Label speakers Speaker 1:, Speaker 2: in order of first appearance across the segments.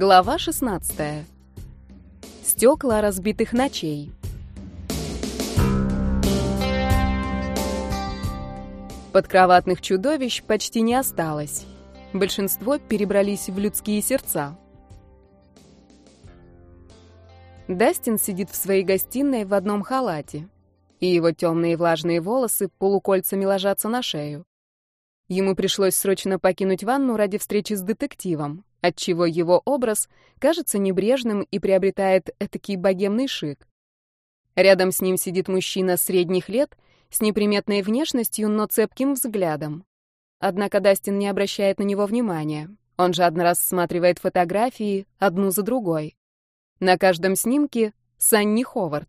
Speaker 1: Глава 16. Стекла разбитых ночей. Подкроватных чудовищ почти не осталось. Большинство перебрались в людские сердца. Дастин сидит в своей гостиной в одном халате, и его темные влажные волосы полукольцами ложатся на шею. Ему пришлось срочно покинуть ванну ради встречи с детективом, отчего его образ кажется небрежным и приобретает этакий богемный шик. Рядом с ним сидит мужчина средних лет с неприметной внешностью, но цепким взглядом. Однако Дастин не обращает на него внимания. Он жадно рассматривает фотографии, одну за другой. На каждом снимке Санни Ховард.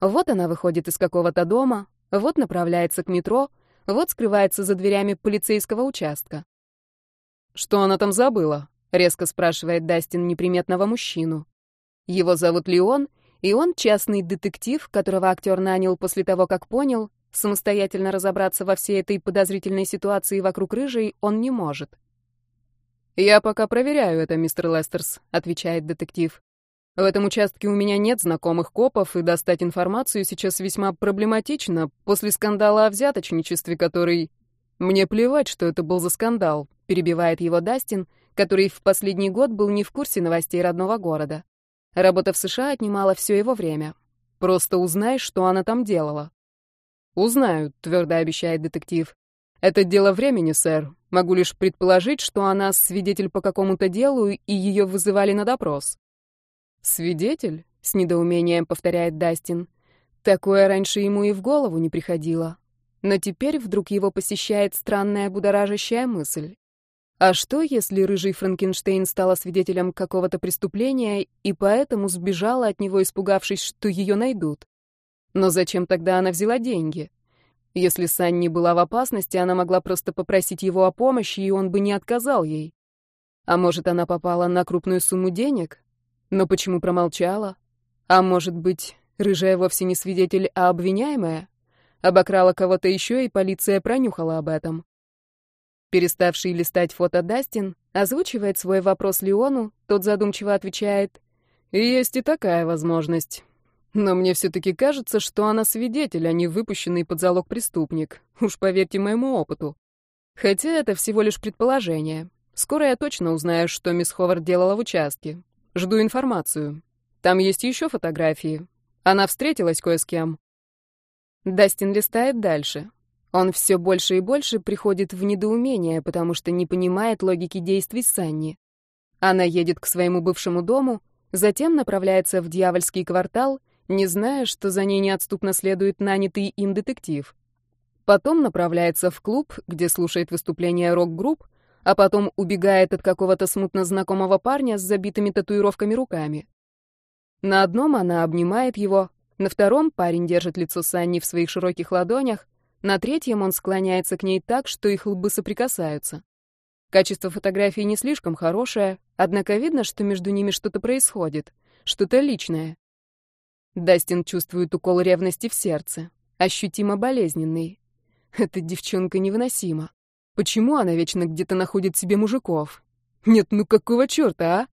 Speaker 1: Вот она выходит из какого-то дома, вот направляется к метро — вот скрывается за дверями полицейского участка. «Что она там забыла?» — резко спрашивает Дастин неприметного мужчину. Его зовут Леон, и он частный детектив, которого актер нанял после того, как понял, самостоятельно разобраться во всей этой подозрительной ситуации вокруг рыжей он не может. «Я пока проверяю это, мистер Лестерс», — отвечает детектив. В этом участке у меня нет знакомых копов, и достать информацию сейчас весьма проблематично после скандала о взяточничестве, который... Мне плевать, что это был за скандал, перебивает его Дастин, который в последний год был не в курсе новостей родного города. Работа в США отнимала все его время. Просто узнай, что она там делала. «Узнаю», — твердо обещает детектив. «Это дело времени, сэр. Могу лишь предположить, что она свидетель по какому-то делу, и ее вызывали на допрос». «Свидетель?» — с недоумением повторяет Дастин. Такое раньше ему и в голову не приходило. Но теперь вдруг его посещает странная будоражащая мысль. А что, если рыжий Франкенштейн стала свидетелем какого-то преступления и поэтому сбежала от него, испугавшись, что ее найдут? Но зачем тогда она взяла деньги? Если Санни была в опасности, она могла просто попросить его о помощи, и он бы не отказал ей. А может, она попала на крупную сумму денег? Но почему промолчала? А может быть, рыжая вовсе не свидетель, а обвиняемая? Обокрала кого-то еще, и полиция пронюхала об этом. Переставший листать фото Дастин озвучивает свой вопрос Леону, тот задумчиво отвечает. «Есть и такая возможность. Но мне все-таки кажется, что она свидетель, а не выпущенный под залог преступник. Уж поверьте моему опыту. Хотя это всего лишь предположение. Скоро я точно узнаю, что мисс Ховард делала в участке. Жду информацию. Там есть еще фотографии. Она встретилась кое с кем. Дастин листает дальше. Он все больше и больше приходит в недоумение, потому что не понимает логики действий Санни. Она едет к своему бывшему дому, затем направляется в дьявольский квартал, не зная, что за ней неотступно следует нанятый им детектив. Потом направляется в клуб, где слушает выступления рок-групп, а потом убегает от какого-то смутно знакомого парня с забитыми татуировками руками. На одном она обнимает его, на втором парень держит лицо Санни в своих широких ладонях, на третьем он склоняется к ней так, что их лбы соприкасаются. Качество фотографии не слишком хорошее, однако видно, что между ними что-то происходит, что-то личное. Дастин чувствует укол ревности в сердце, ощутимо болезненный. Эта девчонка невыносима. Почему она вечно где-то находит себе мужиков? Нет, ну какого черта, а?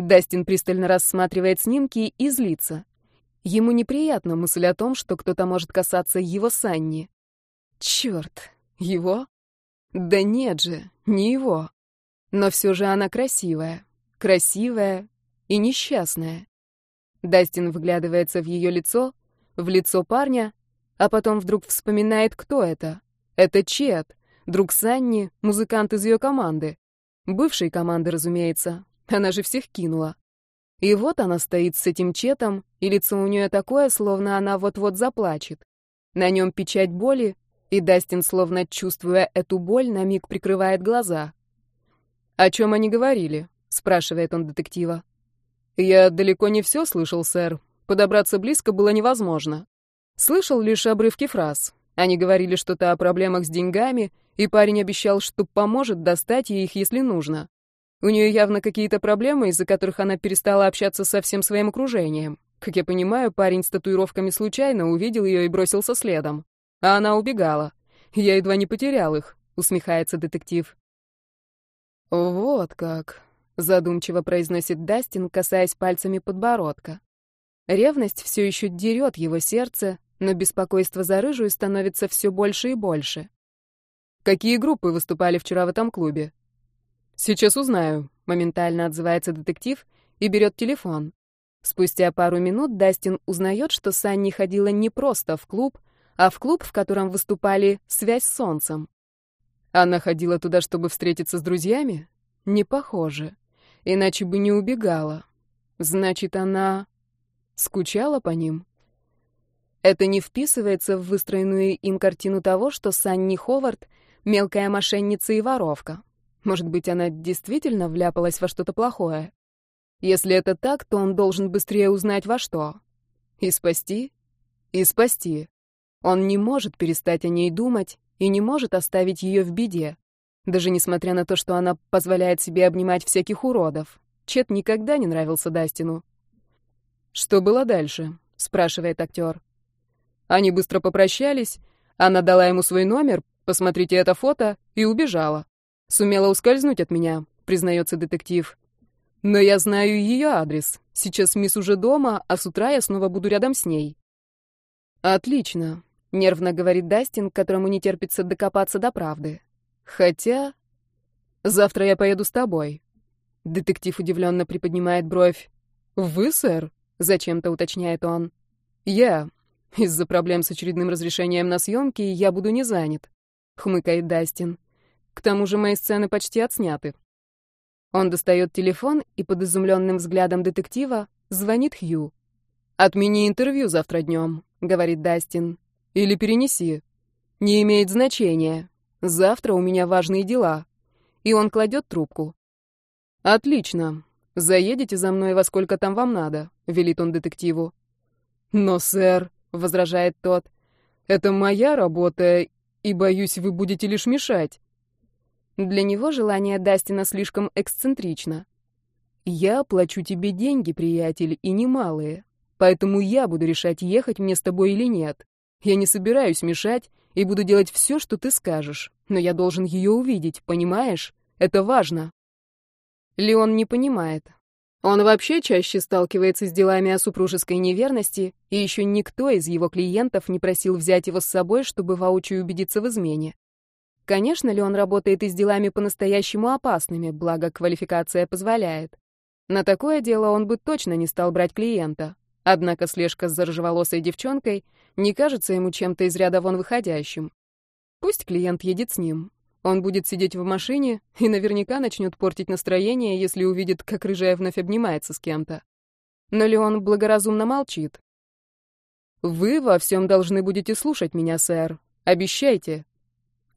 Speaker 1: Дастин пристально рассматривает снимки и злится. Ему неприятна мысль о том, что кто-то может касаться его Санни. Черт, его? Да нет же, не его. Но все же она красивая. Красивая и несчастная. Дастин вглядывается в ее лицо, в лицо парня, а потом вдруг вспоминает, кто это. Это Чет. Друг Санни — музыкант из ее команды. Бывшей команды, разумеется. Она же всех кинула. И вот она стоит с этим четом, и лицо у нее такое, словно она вот-вот заплачет. На нем печать боли, и Дастин, словно чувствуя эту боль, на миг прикрывает глаза. «О чем они говорили?» — спрашивает он детектива. «Я далеко не все слышал, сэр. Подобраться близко было невозможно. Слышал лишь обрывки фраз. Они говорили что-то о проблемах с деньгами, и парень обещал, что поможет достать ей их, если нужно. У нее явно какие-то проблемы, из-за которых она перестала общаться со всем своим окружением. Как я понимаю, парень с татуировками случайно увидел ее и бросился следом. А она убегала. Я едва не потерял их, усмехается детектив. Вот как. задумчиво произносит Дастин, касаясь пальцами подбородка. Ревность все еще дерет его сердце, но беспокойство за рыжую становится все больше и больше. Какие группы выступали вчера в этом клубе? Сейчас узнаю, моментально отзывается детектив и берет телефон. Спустя пару минут Дастин узнает, что Санни ходила не просто в клуб, а в клуб, в котором выступали «Связь с солнцем». Она ходила туда, чтобы встретиться с друзьями? Не похоже. Иначе бы не убегала. Значит, она скучала по ним? Это не вписывается в выстроенную им картину того, что Санни Ховард — мелкая мошенница и воровка. Может быть, она действительно вляпалась во что-то плохое? Если это так, то он должен быстрее узнать во что. И спасти? И спасти. Он не может перестать о ней думать и не может оставить ее в беде. Даже несмотря на то, что она позволяет себе обнимать всяких уродов. Чет никогда не нравился Дастину. «Что было дальше?» — спрашивает актер. Они быстро попрощались, она дала ему свой номер, посмотрите это фото, и убежала. Сумела ускользнуть от меня, признается детектив. Но я знаю ее адрес. Сейчас мисс уже дома, а с утра я снова буду рядом с ней. Отлично, нервно говорит Дастин, которому не терпится докопаться до правды. Хотя завтра я поеду с тобой. Детектив удивленно приподнимает бровь. Вы, сэр? зачем-то уточняет он. Я. Из-за проблем с очередным разрешением на съемки я буду не занят, хмыкает Дастин. К тому же мои сцены почти отсняты. Он достает телефон и под изумленным взглядом детектива звонит Хью. «Отмени интервью завтра днем», — говорит Дастин. «Или перенеси. Не имеет значения. Завтра у меня важные дела». И он кладет трубку. «Отлично. Заедете за мной во сколько там вам надо», — велит он детективу. «Но, сэр», — возражает тот, — «это моя работа, и, боюсь, вы будете лишь мешать». Для него желание Дастина слишком эксцентрично. «Я плачу тебе деньги, приятель, и немалые. Поэтому я буду решать, ехать мне с тобой или нет. Я не собираюсь мешать и буду делать все, что ты скажешь. Но я должен ее увидеть, понимаешь? Это важно». Леон не понимает. Он вообще чаще сталкивается с делами о супружеской неверности, и еще никто из его клиентов не просил взять его с собой, чтобы воочию убедиться в измене. Конечно ли он работает и с делами по-настоящему опасными, благо квалификация позволяет. На такое дело он бы точно не стал брать клиента. Однако слежка с заржеволосой девчонкой не кажется ему чем-то из ряда вон выходящим. Пусть клиент едет с ним. Он будет сидеть в машине и наверняка начнет портить настроение, если увидит, как рыжая вновь обнимается с кем-то. Но Леон благоразумно молчит. «Вы во всем должны будете слушать меня, сэр. Обещайте»,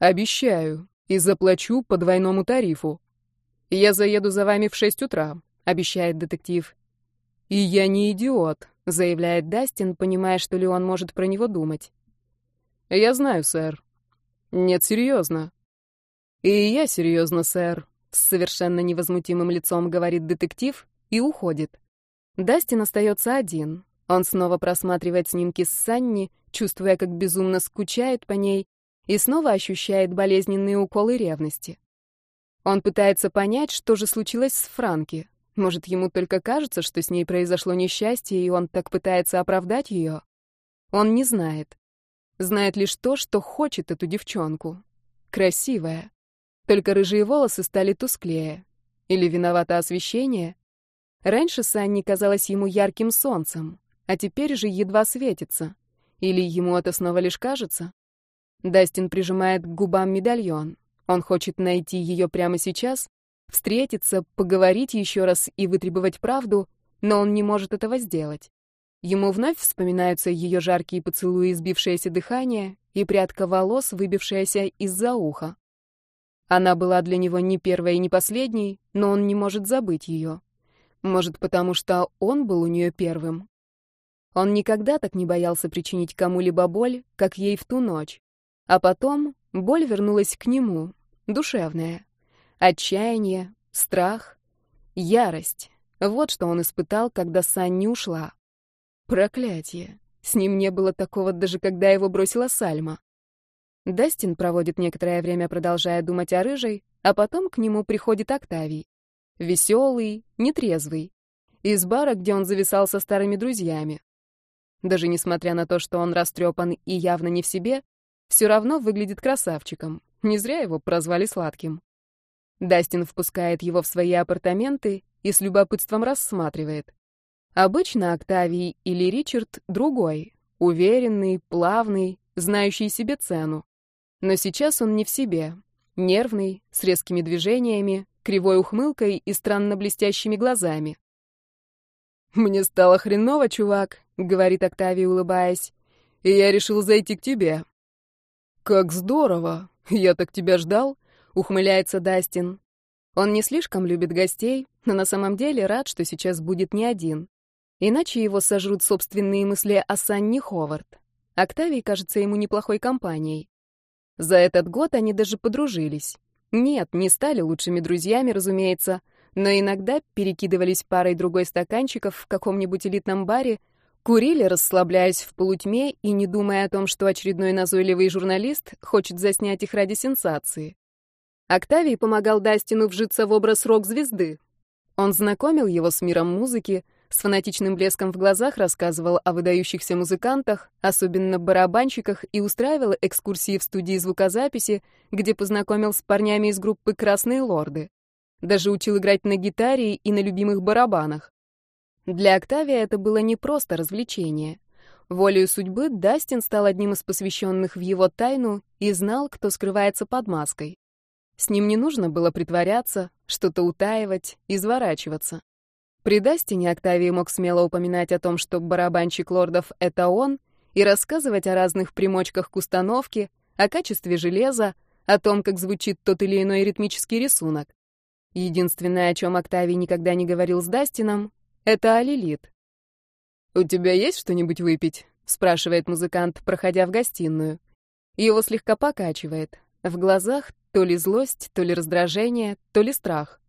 Speaker 1: Обещаю. И заплачу по двойному тарифу. Я заеду за вами в шесть утра, обещает детектив. И я не идиот, заявляет Дастин, понимая, что Леон может про него думать. Я знаю, сэр. Нет, серьезно. И я серьезно, сэр, с совершенно невозмутимым лицом говорит детектив и уходит. Дастин остается один. Он снова просматривает снимки с Санни, чувствуя, как безумно скучает по ней, и снова ощущает болезненные уколы ревности. Он пытается понять, что же случилось с Франки. Может, ему только кажется, что с ней произошло несчастье, и он так пытается оправдать ее? Он не знает. Знает лишь то, что хочет эту девчонку. Красивая. Только рыжие волосы стали тусклее. Или виновато освещение? Раньше Санни казалась ему ярким солнцем, а теперь же едва светится. Или ему это снова лишь кажется? Дастин прижимает к губам медальон. Он хочет найти ее прямо сейчас, встретиться, поговорить еще раз и вытребовать правду, но он не может этого сделать. Ему вновь вспоминаются ее жаркие поцелуи, сбившееся дыхание и прядка волос, выбившаяся из-за уха. Она была для него не первой и не последней, но он не может забыть ее. Может, потому что он был у нее первым. Он никогда так не боялся причинить кому-либо боль, как ей в ту ночь. А потом боль вернулась к нему, душевная. Отчаяние, страх, ярость. Вот что он испытал, когда Санни ушла. Проклятие. С ним не было такого, даже когда его бросила Сальма. Дастин проводит некоторое время, продолжая думать о рыжей, а потом к нему приходит Октавий. Веселый, нетрезвый. Из бара, где он зависал со старыми друзьями. Даже несмотря на то, что он растрепан и явно не в себе, все равно выглядит красавчиком. Не зря его прозвали сладким. Дастин впускает его в свои апартаменты и с любопытством рассматривает. Обычно Октавий или Ричард другой, уверенный, плавный, знающий себе цену. Но сейчас он не в себе, нервный, с резкими движениями, кривой ухмылкой и странно блестящими глазами. «Мне стало хреново, чувак», — говорит Октавий, улыбаясь, — «и я решил зайти к тебе». «Как здорово! Я так тебя ждал», — ухмыляется Дастин. Он не слишком любит гостей, но на самом деле рад, что сейчас будет не один. Иначе его сожрут собственные мысли о Санне Ховард. Октавий кажется ему неплохой компанией. За этот год они даже подружились. Нет, не стали лучшими друзьями, разумеется, но иногда перекидывались парой другой стаканчиков в каком-нибудь элитном баре, курили, расслабляясь в полутьме и не думая о том, что очередной назойливый журналист хочет заснять их ради сенсации. Октавий помогал Дастину вжиться в образ рок-звезды. Он знакомил его с миром музыки, с фанатичным блеском в глазах рассказывал о выдающихся музыкантах, особенно барабанщиках, и устраивал экскурсии в студии звукозаписи, где познакомил с парнями из группы «Красные лорды». Даже учил играть на гитаре и на любимых барабанах. Для Октавия это было не просто развлечение. Волею судьбы Дастин стал одним из посвященных в его тайну и знал, кто скрывается под маской. С ним не нужно было притворяться, что-то утаивать, изворачиваться. При Дастине Октавий мог смело упоминать о том, что барабанщик лордов — это он, и рассказывать о разных примочках к установке, о качестве железа, о том, как звучит тот или иной ритмический рисунок. Единственное, о чем Октавий никогда не говорил с Дастином, это о Лилит. «У тебя есть что-нибудь выпить?» — спрашивает музыкант, проходя в гостиную. Его слегка покачивает. В глазах то ли злость, то ли раздражение, то ли страх.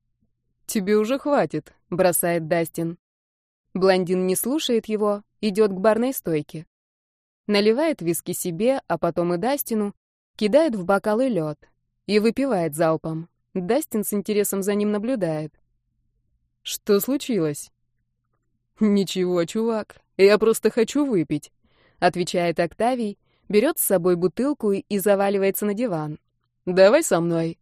Speaker 1: «Тебе уже хватит», — бросает Дастин. Блондин не слушает его, идет к барной стойке. Наливает виски себе, а потом и Дастину, кидает в бокалы лед и выпивает залпом. Дастин с интересом за ним наблюдает. «Что случилось?» «Ничего, чувак, я просто хочу выпить», — отвечает Октавий, берет с собой бутылку и заваливается на диван. «Давай со мной».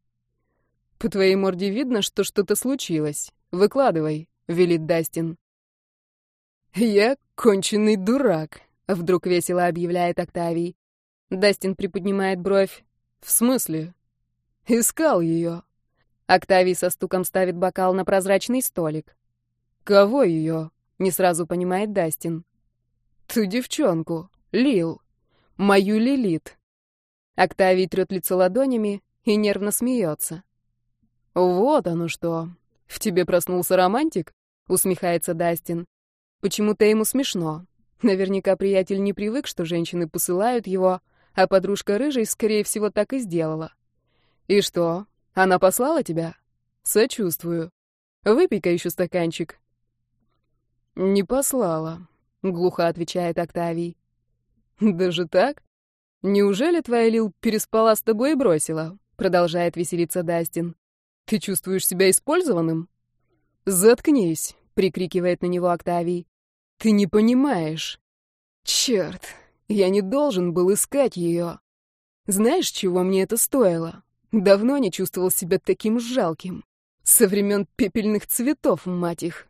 Speaker 1: «По твоей морде видно, что что-то случилось. Выкладывай», — велит Дастин. «Я конченый дурак», — вдруг весело объявляет Октавий. Дастин приподнимает бровь. «В смысле?» «Искал ее». Октавий со стуком ставит бокал на прозрачный столик. «Кого ее?» — не сразу понимает Дастин. «Ту девчонку, Лил, мою Лилит». Октавий трет лицо ладонями и нервно смеется. «Вот оно что. В тебе проснулся романтик?» — усмехается Дастин. Почему-то ему смешно. Наверняка приятель не привык, что женщины посылают его, а подружка рыжей, скорее всего, так и сделала. «И что, она послала тебя?» «Сочувствую. Выпей-ка еще стаканчик». «Не послала», — глухо отвечает Октавий. «Даже так? Неужели твоя Лил переспала с тобой и бросила?» — продолжает веселиться Дастин. Ты чувствуешь себя использованным? Заткнись, прикрикивает на него Октавий. Ты не понимаешь. Черт, я не должен был искать ее. Знаешь, чего мне это стоило? Давно не чувствовал себя таким жалким. Со времен пепельных цветов, мать их.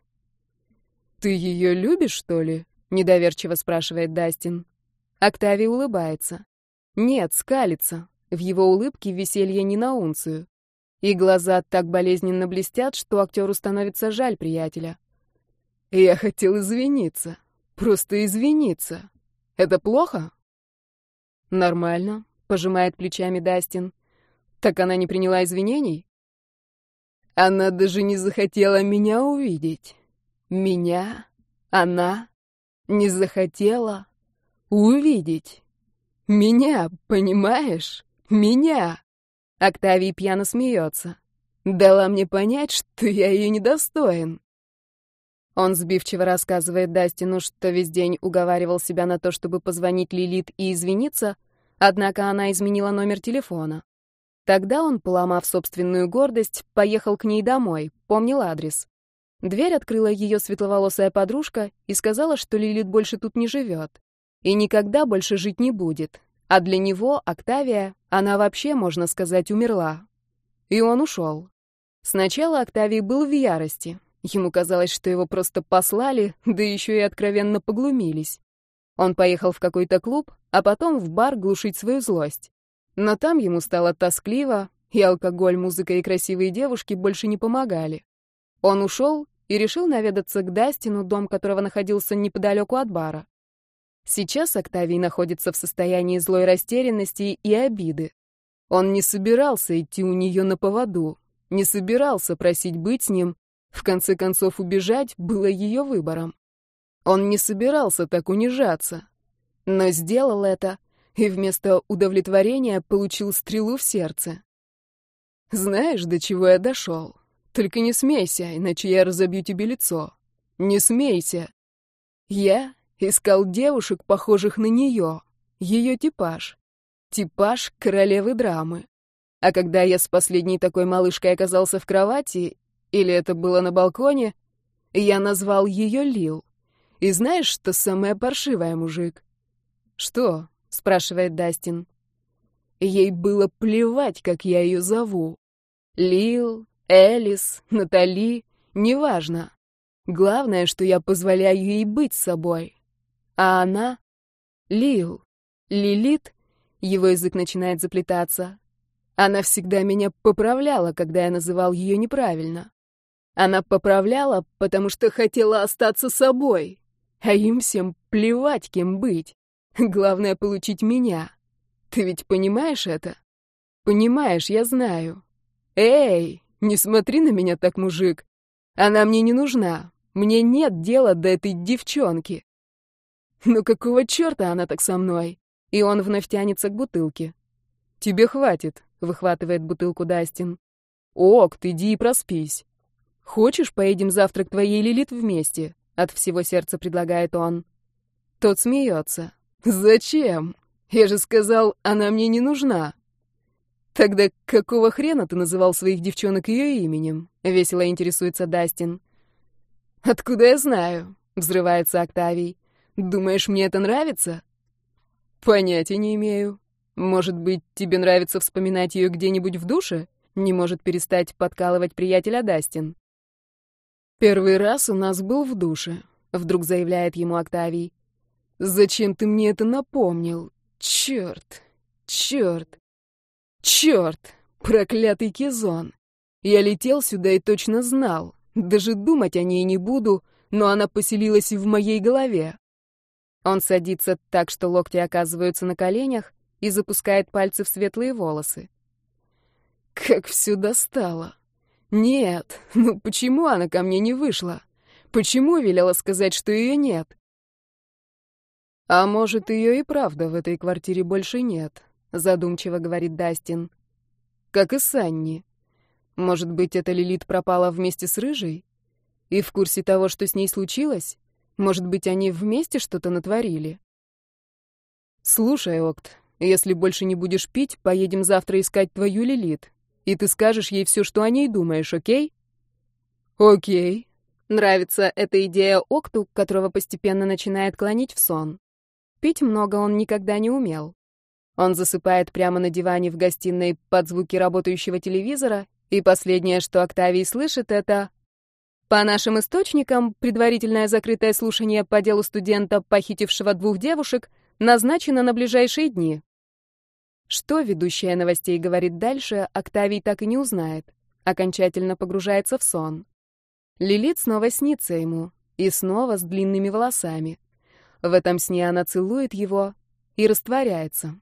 Speaker 1: Ты ее любишь, что ли? Недоверчиво спрашивает Дастин. Октавий улыбается. Нет, скалится. В его улыбке веселье не на унцию и глаза так болезненно блестят, что актеру становится жаль приятеля. «Я хотел извиниться. Просто извиниться. Это плохо?» «Нормально», — пожимает плечами Дастин. «Так она не приняла извинений?» «Она даже не захотела меня увидеть. Меня? Она? Не захотела увидеть. Меня, понимаешь? Меня!» Октавий пьяно смеется. Дала мне понять, что я ее недостоин. Он сбивчиво рассказывает Дастину, что весь день уговаривал себя на то, чтобы позвонить Лилит и извиниться, однако она изменила номер телефона. Тогда он, поломав собственную гордость, поехал к ней домой, помнил адрес. Дверь открыла ее светловолосая подружка и сказала, что Лилит больше тут не живет. И никогда больше жить не будет. А для него, Октавия, она вообще, можно сказать, умерла. И он ушел. Сначала Октавий был в ярости. Ему казалось, что его просто послали, да еще и откровенно поглумились. Он поехал в какой-то клуб, а потом в бар глушить свою злость. Но там ему стало тоскливо, и алкоголь, музыка и красивые девушки больше не помогали. Он ушел и решил наведаться к Дастину, дом которого находился неподалеку от бара. Сейчас Октавий находится в состоянии злой растерянности и обиды. Он не собирался идти у нее на поводу, не собирался просить быть с ним, в конце концов убежать было ее выбором. Он не собирался так унижаться, но сделал это — и вместо удовлетворения получил стрелу в сердце. Знаешь, до чего я дошел? Только не смейся, иначе я разобью тебе лицо. Не смейся. Я искал девушек, похожих на нее, ее типаж. Типаж королевы драмы. А когда я с последней такой малышкой оказался в кровати, или это было на балконе, я назвал ее Лил. И знаешь, что самое паршивое, мужик? Что? спрашивает Дастин. Ей было плевать, как я ее зову. Лил, Элис, Натали, неважно. Главное, что я позволяю ей быть собой. А она — Лил, Лилит, его язык начинает заплетаться. Она всегда меня поправляла, когда я называл ее неправильно. Она поправляла, потому что хотела остаться собой, а им всем плевать, кем быть. Главное — получить меня. Ты ведь понимаешь это? Понимаешь, я знаю. Эй, не смотри на меня так, мужик. Она мне не нужна. Мне нет дела до этой девчонки. Ну какого черта она так со мной? И он вновь тянется к бутылке. Тебе хватит, выхватывает бутылку Дастин. Ок, ты иди и проспись. Хочешь, поедем завтра к твоей Лилит вместе? От всего сердца предлагает он. Тот смеется. «Зачем? Я же сказал, она мне не нужна». «Тогда какого хрена ты называл своих девчонок ее именем?» — весело интересуется Дастин. «Откуда я знаю?» — взрывается Октавий. «Думаешь, мне это нравится?» «Понятия не имею. Может быть, тебе нравится вспоминать ее где-нибудь в душе?» Не может перестать подкалывать приятеля Дастин. «Первый раз у нас был в душе», — вдруг заявляет ему Октавий. Зачем ты мне это напомнил? Черт! Черт! Черт! Проклятый Кизон! Я летел сюда и точно знал. Даже думать о ней не буду, но она поселилась и в моей голове. Он садится так, что локти оказываются на коленях, и запускает пальцы в светлые волосы. Как все достало. Нет, ну почему она ко мне не вышла? Почему велела сказать, что ее нет? «А может, ее и правда в этой квартире больше нет», — задумчиво говорит Дастин. «Как и Санни. Может быть, эта Лилит пропала вместе с Рыжей? И в курсе того, что с ней случилось? Может быть, они вместе что-то натворили?» «Слушай, Окт, если больше не будешь пить, поедем завтра искать твою Лилит, и ты скажешь ей все, что о ней думаешь, окей?» «Окей». Нравится эта идея Окту, которого постепенно начинает клонить в сон. Пить много он никогда не умел. Он засыпает прямо на диване в гостиной под звуки работающего телевизора, и последнее, что Октавий слышит, это... По нашим источникам, предварительное закрытое слушание по делу студента, похитившего двух девушек, назначено на ближайшие дни. Что ведущая новостей говорит дальше, Октавий так и не узнает. Окончательно погружается в сон. Лилит снова снится ему, и снова с длинными волосами. В этом сне она целует его и растворяется.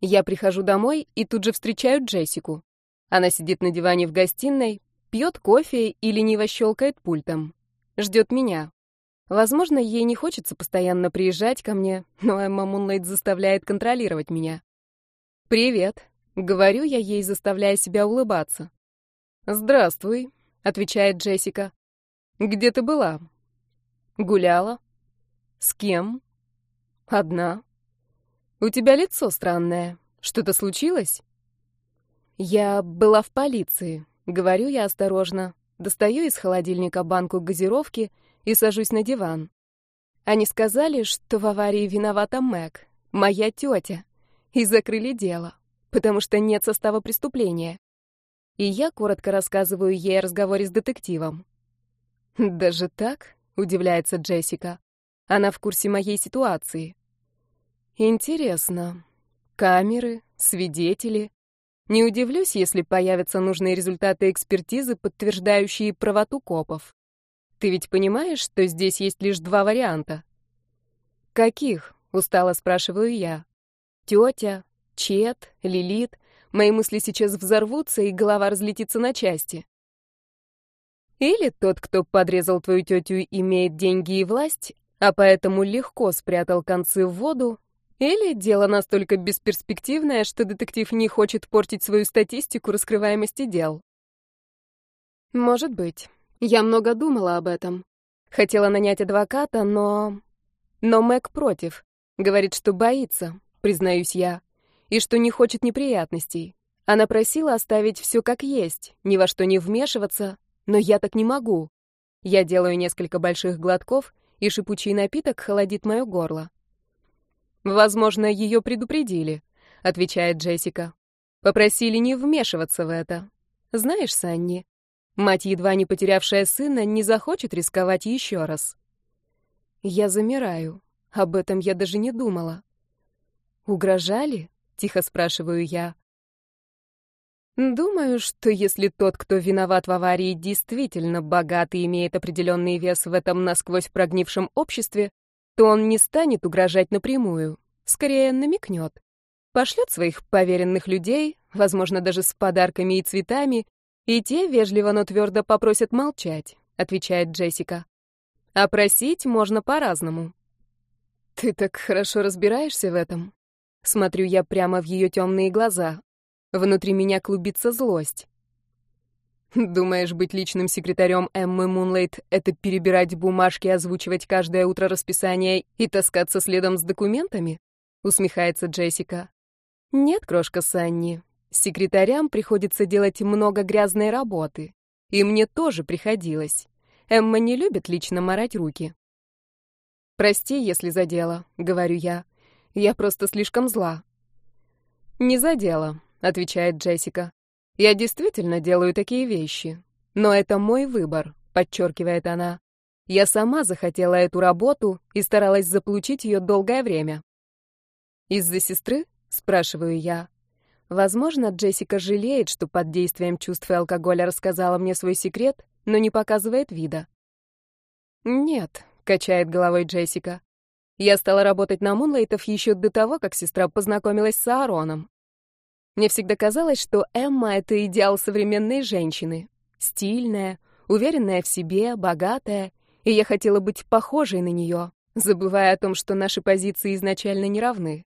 Speaker 1: Я прихожу домой и тут же встречаю Джессику. Она сидит на диване в гостиной, пьет кофе и лениво щелкает пультом. Ждет меня. Возможно, ей не хочется постоянно приезжать ко мне, но Эмма Мунлайт заставляет контролировать меня. «Привет», — говорю я ей, заставляя себя улыбаться. «Здравствуй», отвечает Джессика. Где ты была? Гуляла. С кем? Одна. У тебя лицо странное. Что-то случилось? Я была в полиции. Говорю я осторожно. Достаю из холодильника банку газировки и сажусь на диван. Они сказали, что в аварии виновата Мэг, моя тетя, и закрыли дело, потому что нет состава преступления. И я коротко рассказываю ей о разговоре с детективом. «Даже так?» — удивляется Джессика. Она в курсе моей ситуации. «Интересно. Камеры, свидетели. Не удивлюсь, если появятся нужные результаты экспертизы, подтверждающие правоту копов. Ты ведь понимаешь, что здесь есть лишь два варианта? Каких? Устало спрашиваю я. Тетя, Чет, Лилит. Мои мысли сейчас взорвутся, и голова разлетится на части. Или тот, кто подрезал твою тетю, имеет деньги и власть, а поэтому легко спрятал концы в воду, или дело настолько бесперспективное, что детектив не хочет портить свою статистику раскрываемости дел. Может быть. Я много думала об этом. Хотела нанять адвоката, но... Но Мэг против. Говорит, что боится, признаюсь я, и что не хочет неприятностей. Она просила оставить все как есть, ни во что не вмешиваться, но я так не могу. Я делаю несколько больших глотков, и шипучий напиток холодит мое горло. Возможно, ее предупредили, отвечает Джессика. Попросили не вмешиваться в это. Знаешь, Санни, Мать, едва не потерявшая сына, не захочет рисковать еще раз. Я замираю. Об этом я даже не думала. «Угрожали?» — тихо спрашиваю я. Думаю, что если тот, кто виноват в аварии, действительно богат и имеет определенный вес в этом насквозь прогнившем обществе, то он не станет угрожать напрямую, скорее намекнет. Пошлет своих поверенных людей, возможно, даже с подарками и цветами, «И те вежливо, но твердо попросят молчать», — отвечает Джессика. «А просить можно по-разному». «Ты так хорошо разбираешься в этом?» Смотрю я прямо в ее темные глаза. Внутри меня клубится злость. «Думаешь, быть личным секретарем Эммы Мунлейт — это перебирать бумажки, озвучивать каждое утро расписание и таскаться следом с документами?» — усмехается Джессика. «Нет, крошка Санни, Секретарям приходится делать много грязной работы. И мне тоже приходилось. Эмма не любит лично морать руки. «Прости, если задела», — говорю я. «Я просто слишком зла». «Не задела», — отвечает Джессика. «Я действительно делаю такие вещи. Но это мой выбор», — подчеркивает она. «Я сама захотела эту работу и старалась заполучить ее долгое время». «Из-за сестры?» — спрашиваю я. Возможно, Джессика жалеет, что под действием чувств и алкоголя рассказала мне свой секрет, но не показывает вида. «Нет», — качает головой Джессика. «Я стала работать на Мунлейтов еще до того, как сестра познакомилась с Аароном. Мне всегда казалось, что Эмма — это идеал современной женщины. Стильная, уверенная в себе, богатая, и я хотела быть похожей на нее, забывая о том, что наши позиции изначально не равны.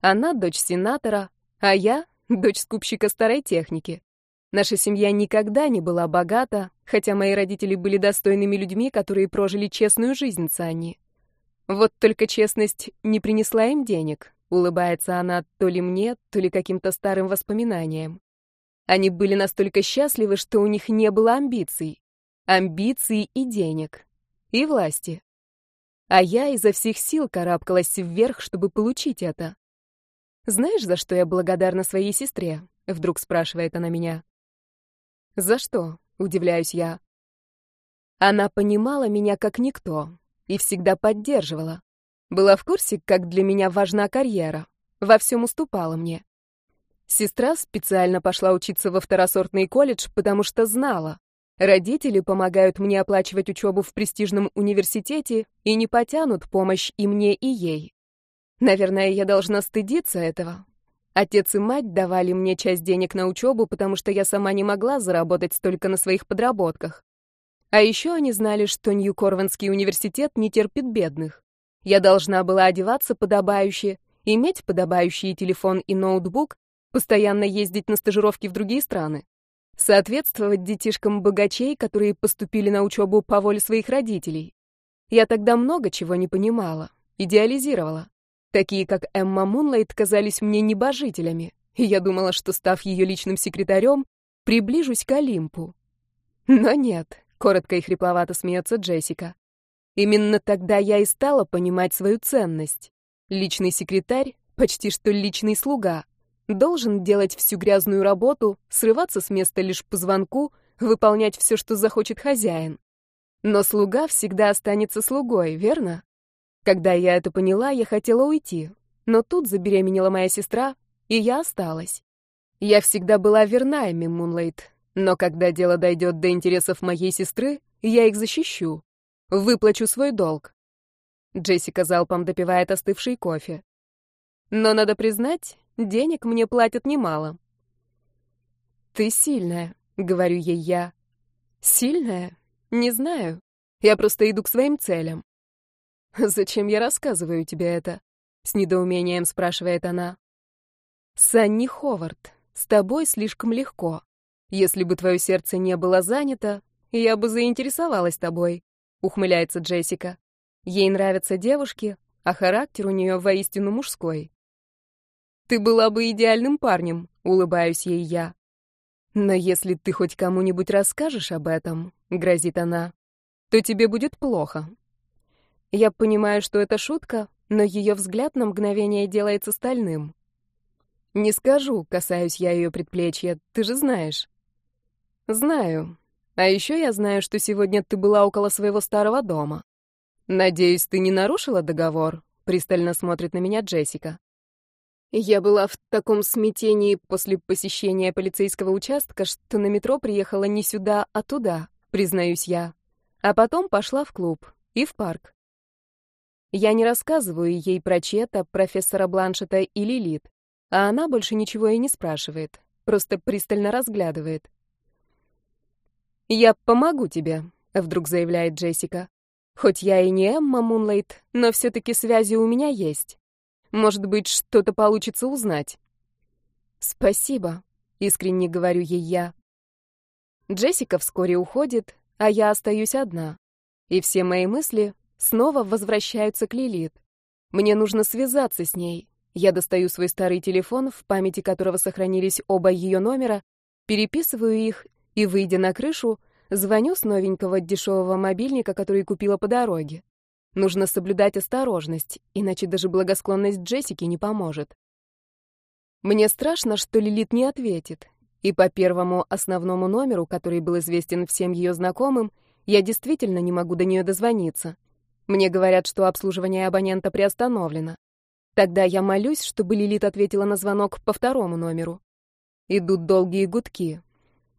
Speaker 1: Она — дочь сенатора, а я дочь скупщика старой техники. Наша семья никогда не была богата, хотя мои родители были достойными людьми, которые прожили честную жизнь с Анни. Вот только честность не принесла им денег, улыбается она то ли мне, то ли каким-то старым воспоминаниям. Они были настолько счастливы, что у них не было амбиций. Амбиций и денег. И власти. А я изо всех сил карабкалась вверх, чтобы получить это. «Знаешь, за что я благодарна своей сестре?» — вдруг спрашивает она меня. «За что?» — удивляюсь я. Она понимала меня как никто и всегда поддерживала. Была в курсе, как для меня важна карьера, во всем уступала мне. Сестра специально пошла учиться во второсортный колледж, потому что знала. Родители помогают мне оплачивать учебу в престижном университете и не потянут помощь и мне, и ей. Наверное, я должна стыдиться этого. Отец и мать давали мне часть денег на учебу, потому что я сама не могла заработать столько на своих подработках. А еще они знали, что Нью-Корванский университет не терпит бедных. Я должна была одеваться подобающе, иметь подобающий телефон и ноутбук, постоянно ездить на стажировки в другие страны, соответствовать детишкам богачей, которые поступили на учебу по воле своих родителей. Я тогда много чего не понимала, идеализировала. Такие, как Эмма Мунлайт, казались мне небожителями, и я думала, что, став ее личным секретарем, приближусь к Олимпу. Но нет, коротко и хрипловато смеется Джессика. Именно тогда я и стала понимать свою ценность. Личный секретарь, почти что личный слуга, должен делать всю грязную работу, срываться с места лишь по звонку, выполнять все, что захочет хозяин. Но слуга всегда останется слугой, верно? Когда я это поняла, я хотела уйти. Но тут забеременела моя сестра, и я осталась. Я всегда была верна Эми Мунлайт, но когда дело дойдет до интересов моей сестры, я их защищу. Выплачу свой долг. Джессика залпом допивает остывший кофе. Но, надо признать, денег мне платят немало. «Ты сильная», — говорю ей я. «Сильная? Не знаю. Я просто иду к своим целям». «Зачем я рассказываю тебе это?» — с недоумением спрашивает она. «Санни Ховард, с тобой слишком легко. Если бы твое сердце не было занято, я бы заинтересовалась тобой», — ухмыляется Джессика. Ей нравятся девушки, а характер у нее воистину мужской. «Ты была бы идеальным парнем», — улыбаюсь ей я. «Но если ты хоть кому-нибудь расскажешь об этом», — грозит она, — «то тебе будет плохо». Я понимаю, что это шутка, но ее взгляд на мгновение делается стальным. «Не скажу», — касаюсь я ее предплечья, — «ты же знаешь». «Знаю. А еще я знаю, что сегодня ты была около своего старого дома. Надеюсь, ты не нарушила договор?» — пристально смотрит на меня Джессика. Я была в таком смятении после посещения полицейского участка, что на метро приехала не сюда, а туда, признаюсь я. А потом пошла в клуб и в парк. Я не рассказываю ей про Чета, профессора Бланшета и Лилит, а она больше ничего и не спрашивает, просто пристально разглядывает. «Я помогу тебе», — вдруг заявляет Джессика. «Хоть я и не Эмма Мунлайт, но все-таки связи у меня есть. Может быть, что-то получится узнать. Спасибо, искренне говорю ей я. Джессика вскоре уходит, а я остаюсь одна. И все мои мысли снова возвращаются к Лилит. Мне нужно связаться с ней. Я достаю свой старый телефон, в памяти которого сохранились оба ее номера, переписываю их и, выйдя на крышу, звоню с новенького дешевого мобильника, который купила по дороге. Нужно соблюдать осторожность, иначе даже благосклонность Джессики не поможет. Мне страшно, что Лилит не ответит. И по первому основному номеру, который был известен всем ее знакомым, я действительно не могу до нее дозвониться. Мне говорят, что обслуживание абонента приостановлено. Тогда я молюсь, чтобы Лилит ответила на звонок по второму номеру. Идут долгие гудки.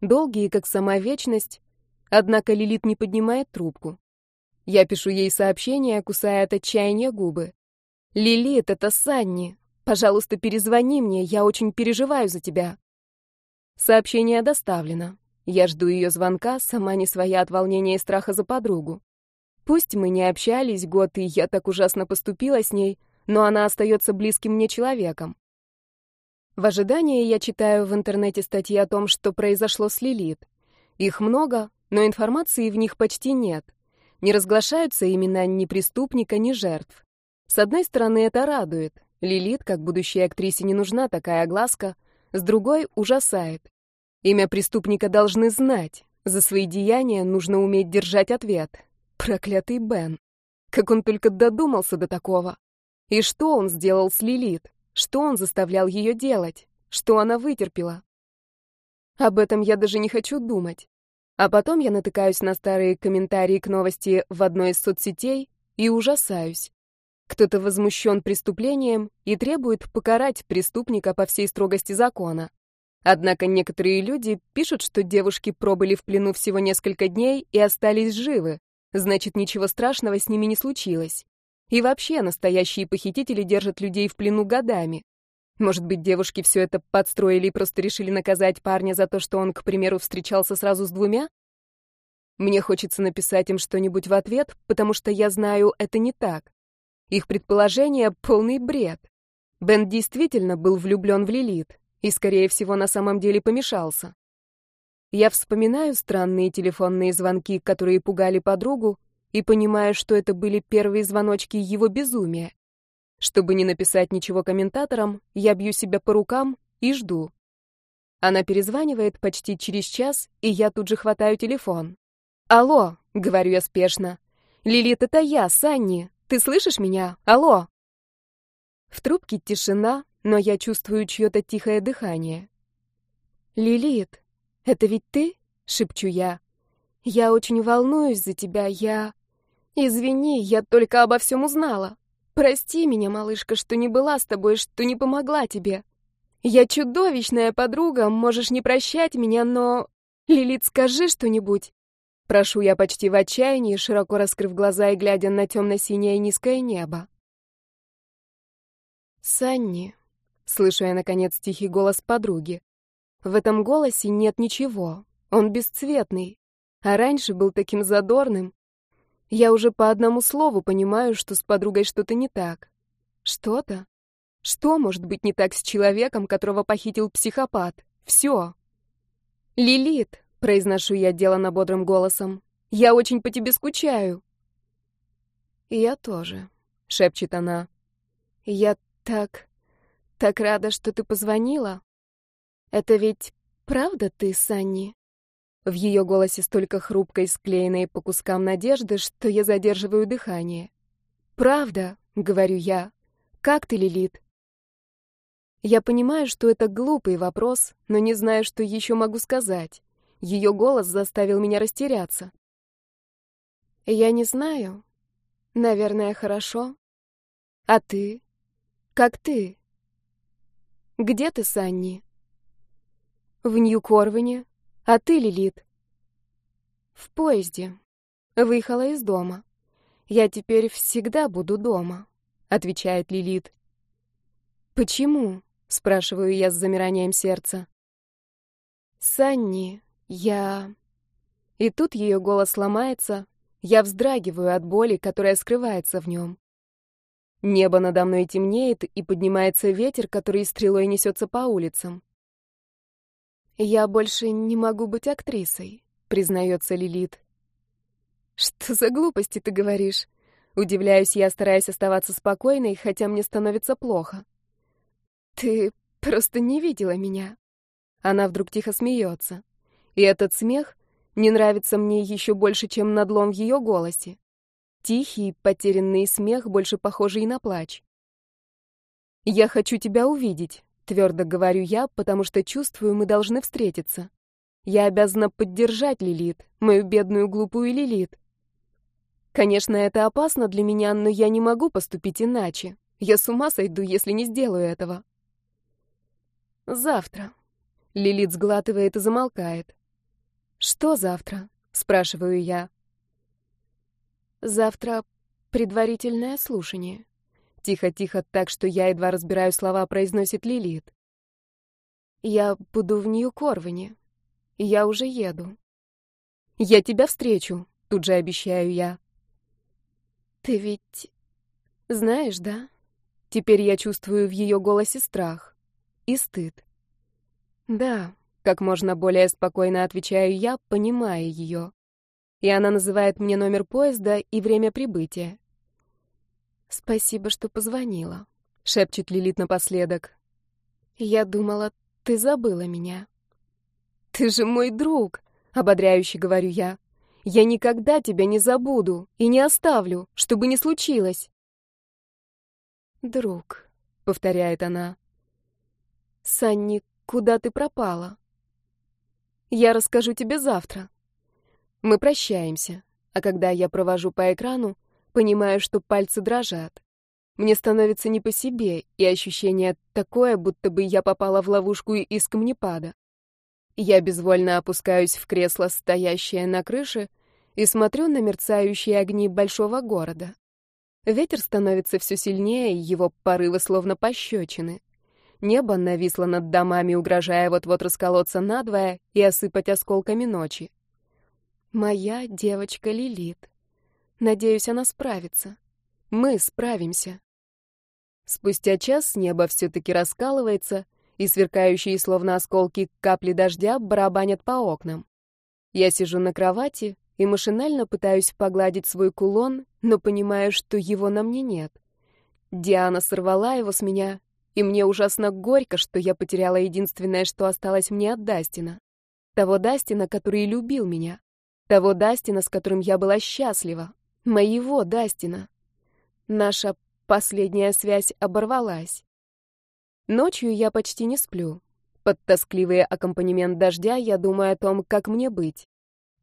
Speaker 1: Долгие, как сама вечность. Однако Лилит не поднимает трубку. Я пишу ей сообщение, кусая от отчаяния губы. «Лилит, это Санни. Пожалуйста, перезвони мне, я очень переживаю за тебя». Сообщение доставлено. Я жду ее звонка, сама не своя от волнения и страха за подругу. Пусть мы не общались год, и я так ужасно поступила с ней, но она остается близким мне человеком. В ожидании я читаю в интернете статьи о том, что произошло с Лилит. Их много, но информации в них почти нет. Не разглашаются имена ни преступника, ни жертв. С одной стороны, это радует. Лилит, как будущей актрисе, не нужна такая огласка. С другой, ужасает. Имя преступника должны знать. За свои деяния нужно уметь держать ответ. Проклятый Бен. Как он только додумался до такого. И что он сделал с Лилит? Что он заставлял ее делать? Что она вытерпела? Об этом я даже не хочу думать. А потом я натыкаюсь на старые комментарии к новости в одной из соцсетей и ужасаюсь. Кто-то возмущен преступлением и требует покарать преступника по всей строгости закона. Однако некоторые люди пишут, что девушки пробыли в плену всего несколько дней и остались живы, значит, ничего страшного с ними не случилось. И вообще, настоящие похитители держат людей в плену годами. Может быть, девушки все это подстроили и просто решили наказать парня за то, что он, к примеру, встречался сразу с двумя? Мне хочется написать им что-нибудь в ответ, потому что я знаю, это не так. Их предположение — полный бред. Бен действительно был влюблен в Лилит и, скорее всего, на самом деле помешался. Я вспоминаю странные телефонные звонки, которые пугали подругу, и понимаю, что это были первые звоночки его безумия. Чтобы не написать ничего комментаторам, я бью себя по рукам и жду. Она перезванивает почти через час, и я тут же хватаю телефон. «Алло», — говорю я спешно. «Лилит, это я, Санни. Ты слышишь меня? Алло!» В трубке тишина, но я чувствую чье-то тихое дыхание. «Лилит, это ведь ты?» — шепчу я. «Я очень волнуюсь за тебя, я...» «Извини, я только обо всем узнала. Прости меня, малышка, что не была с тобой, что не помогла тебе. Я чудовищная подруга, можешь не прощать меня, но... Лилит, скажи что-нибудь. Прошу я почти в отчаянии, широко раскрыв глаза и глядя на темно-синее низкое небо. «Санни», — слышу я, наконец, тихий голос подруги. В этом голосе нет ничего, он бесцветный, а раньше был таким задорным. Я уже по одному слову понимаю, что с подругой что-то не так. Что-то? Что может быть не так с человеком, которого похитил психопат? Все. «Лилит», — произношу я делано бодрым голосом, — «я очень по тебе скучаю». «Я тоже», — шепчет она. «Я так... так рада, что ты позвонила. Это ведь правда ты, Санни?» В ее голосе столько хрупкой, склеенной по кускам надежды, что я задерживаю дыхание. «Правда», — говорю я. «Как ты, Лилит?» Я понимаю, что это глупый вопрос, но не знаю, что еще могу сказать. Ее голос заставил меня растеряться. «Я не знаю. Наверное, хорошо. А ты? Как ты? Где ты, Санни?» «В Нью-Корвине», а ты, Лилит? В поезде. Выехала из дома. Я теперь всегда буду дома, отвечает Лилит. Почему? спрашиваю я с замиранием сердца. Санни, я... И тут ее голос ломается, я вздрагиваю от боли, которая скрывается в нем. Небо надо мной темнеет, и поднимается ветер, который стрелой несется по улицам. «Я больше не могу быть актрисой», — признается Лилит. «Что за глупости ты говоришь?» Удивляюсь я, стараясь оставаться спокойной, хотя мне становится плохо. «Ты просто не видела меня». Она вдруг тихо смеется. И этот смех не нравится мне еще больше, чем надлом в ее голосе. Тихий, потерянный смех, больше похожий на плач. «Я хочу тебя увидеть», Твердо говорю я, потому что чувствую, мы должны встретиться. Я обязана поддержать Лилит, мою бедную глупую Лилит. Конечно, это опасно для меня, но я не могу поступить иначе. Я с ума сойду, если не сделаю этого. Завтра. Лилит сглатывает и замолкает. Что завтра? Спрашиваю я. Завтра предварительное слушание. Тихо-тихо, так что я едва разбираю слова, произносит Лилит. Я буду в Нью-Корвине. Я уже еду. Я тебя встречу, тут же обещаю я. Ты ведь знаешь, да? Теперь я чувствую в ее голосе страх и стыд. Да, как можно более спокойно отвечаю я, понимая ее. И она называет мне номер поезда и время прибытия. «Спасибо, что позвонила», — шепчет Лилит напоследок. «Я думала, ты забыла меня». «Ты же мой друг», — ободряюще говорю я. «Я никогда тебя не забуду и не оставлю, чтобы не случилось». «Друг», — повторяет она. «Санни, куда ты пропала?» «Я расскажу тебе завтра». Мы прощаемся, а когда я провожу по экрану, Понимаю, что пальцы дрожат. Мне становится не по себе, и ощущение такое, будто бы я попала в ловушку из камнепада. Я безвольно опускаюсь в кресло, стоящее на крыше, и смотрю на мерцающие огни большого города. Ветер становится все сильнее, его порывы словно пощечины. Небо нависло над домами, угрожая вот-вот расколоться надвое и осыпать осколками ночи. Моя девочка Лилит. Надеюсь, она справится. Мы справимся. Спустя час небо все-таки раскалывается, и сверкающие, словно осколки, капли дождя барабанят по окнам. Я сижу на кровати и машинально пытаюсь погладить свой кулон, но понимаю, что его на мне нет. Диана сорвала его с меня, и мне ужасно горько, что я потеряла единственное, что осталось мне от Дастина. Того Дастина, который любил меня. Того Дастина, с которым я была счастлива. Моего Дастина. Наша последняя связь оборвалась. Ночью я почти не сплю. Под тоскливый аккомпанемент дождя я думаю о том, как мне быть.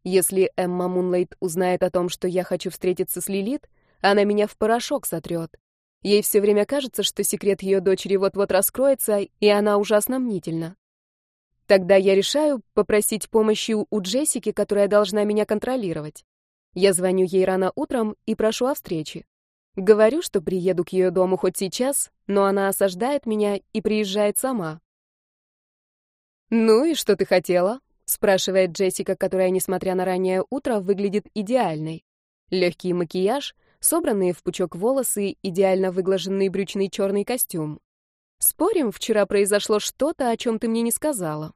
Speaker 1: Если Эмма Мунлайт узнает о том, что я хочу встретиться с Лилит, она меня в порошок сотрет. Ей все время кажется, что секрет ее дочери вот-вот раскроется, и она ужасно мнительна. Тогда я решаю попросить помощи у Джессики, которая должна меня контролировать. Я звоню ей рано утром и прошу о встрече. Говорю, что приеду к ее дому хоть сейчас, но она осаждает меня и приезжает сама. «Ну и что ты хотела?» — спрашивает Джессика, которая, несмотря на раннее утро, выглядит идеальной. Легкий макияж — собранные в пучок волосы, идеально выглаженный брючный черный костюм. Спорим, вчера произошло что-то, о чем ты мне не сказала.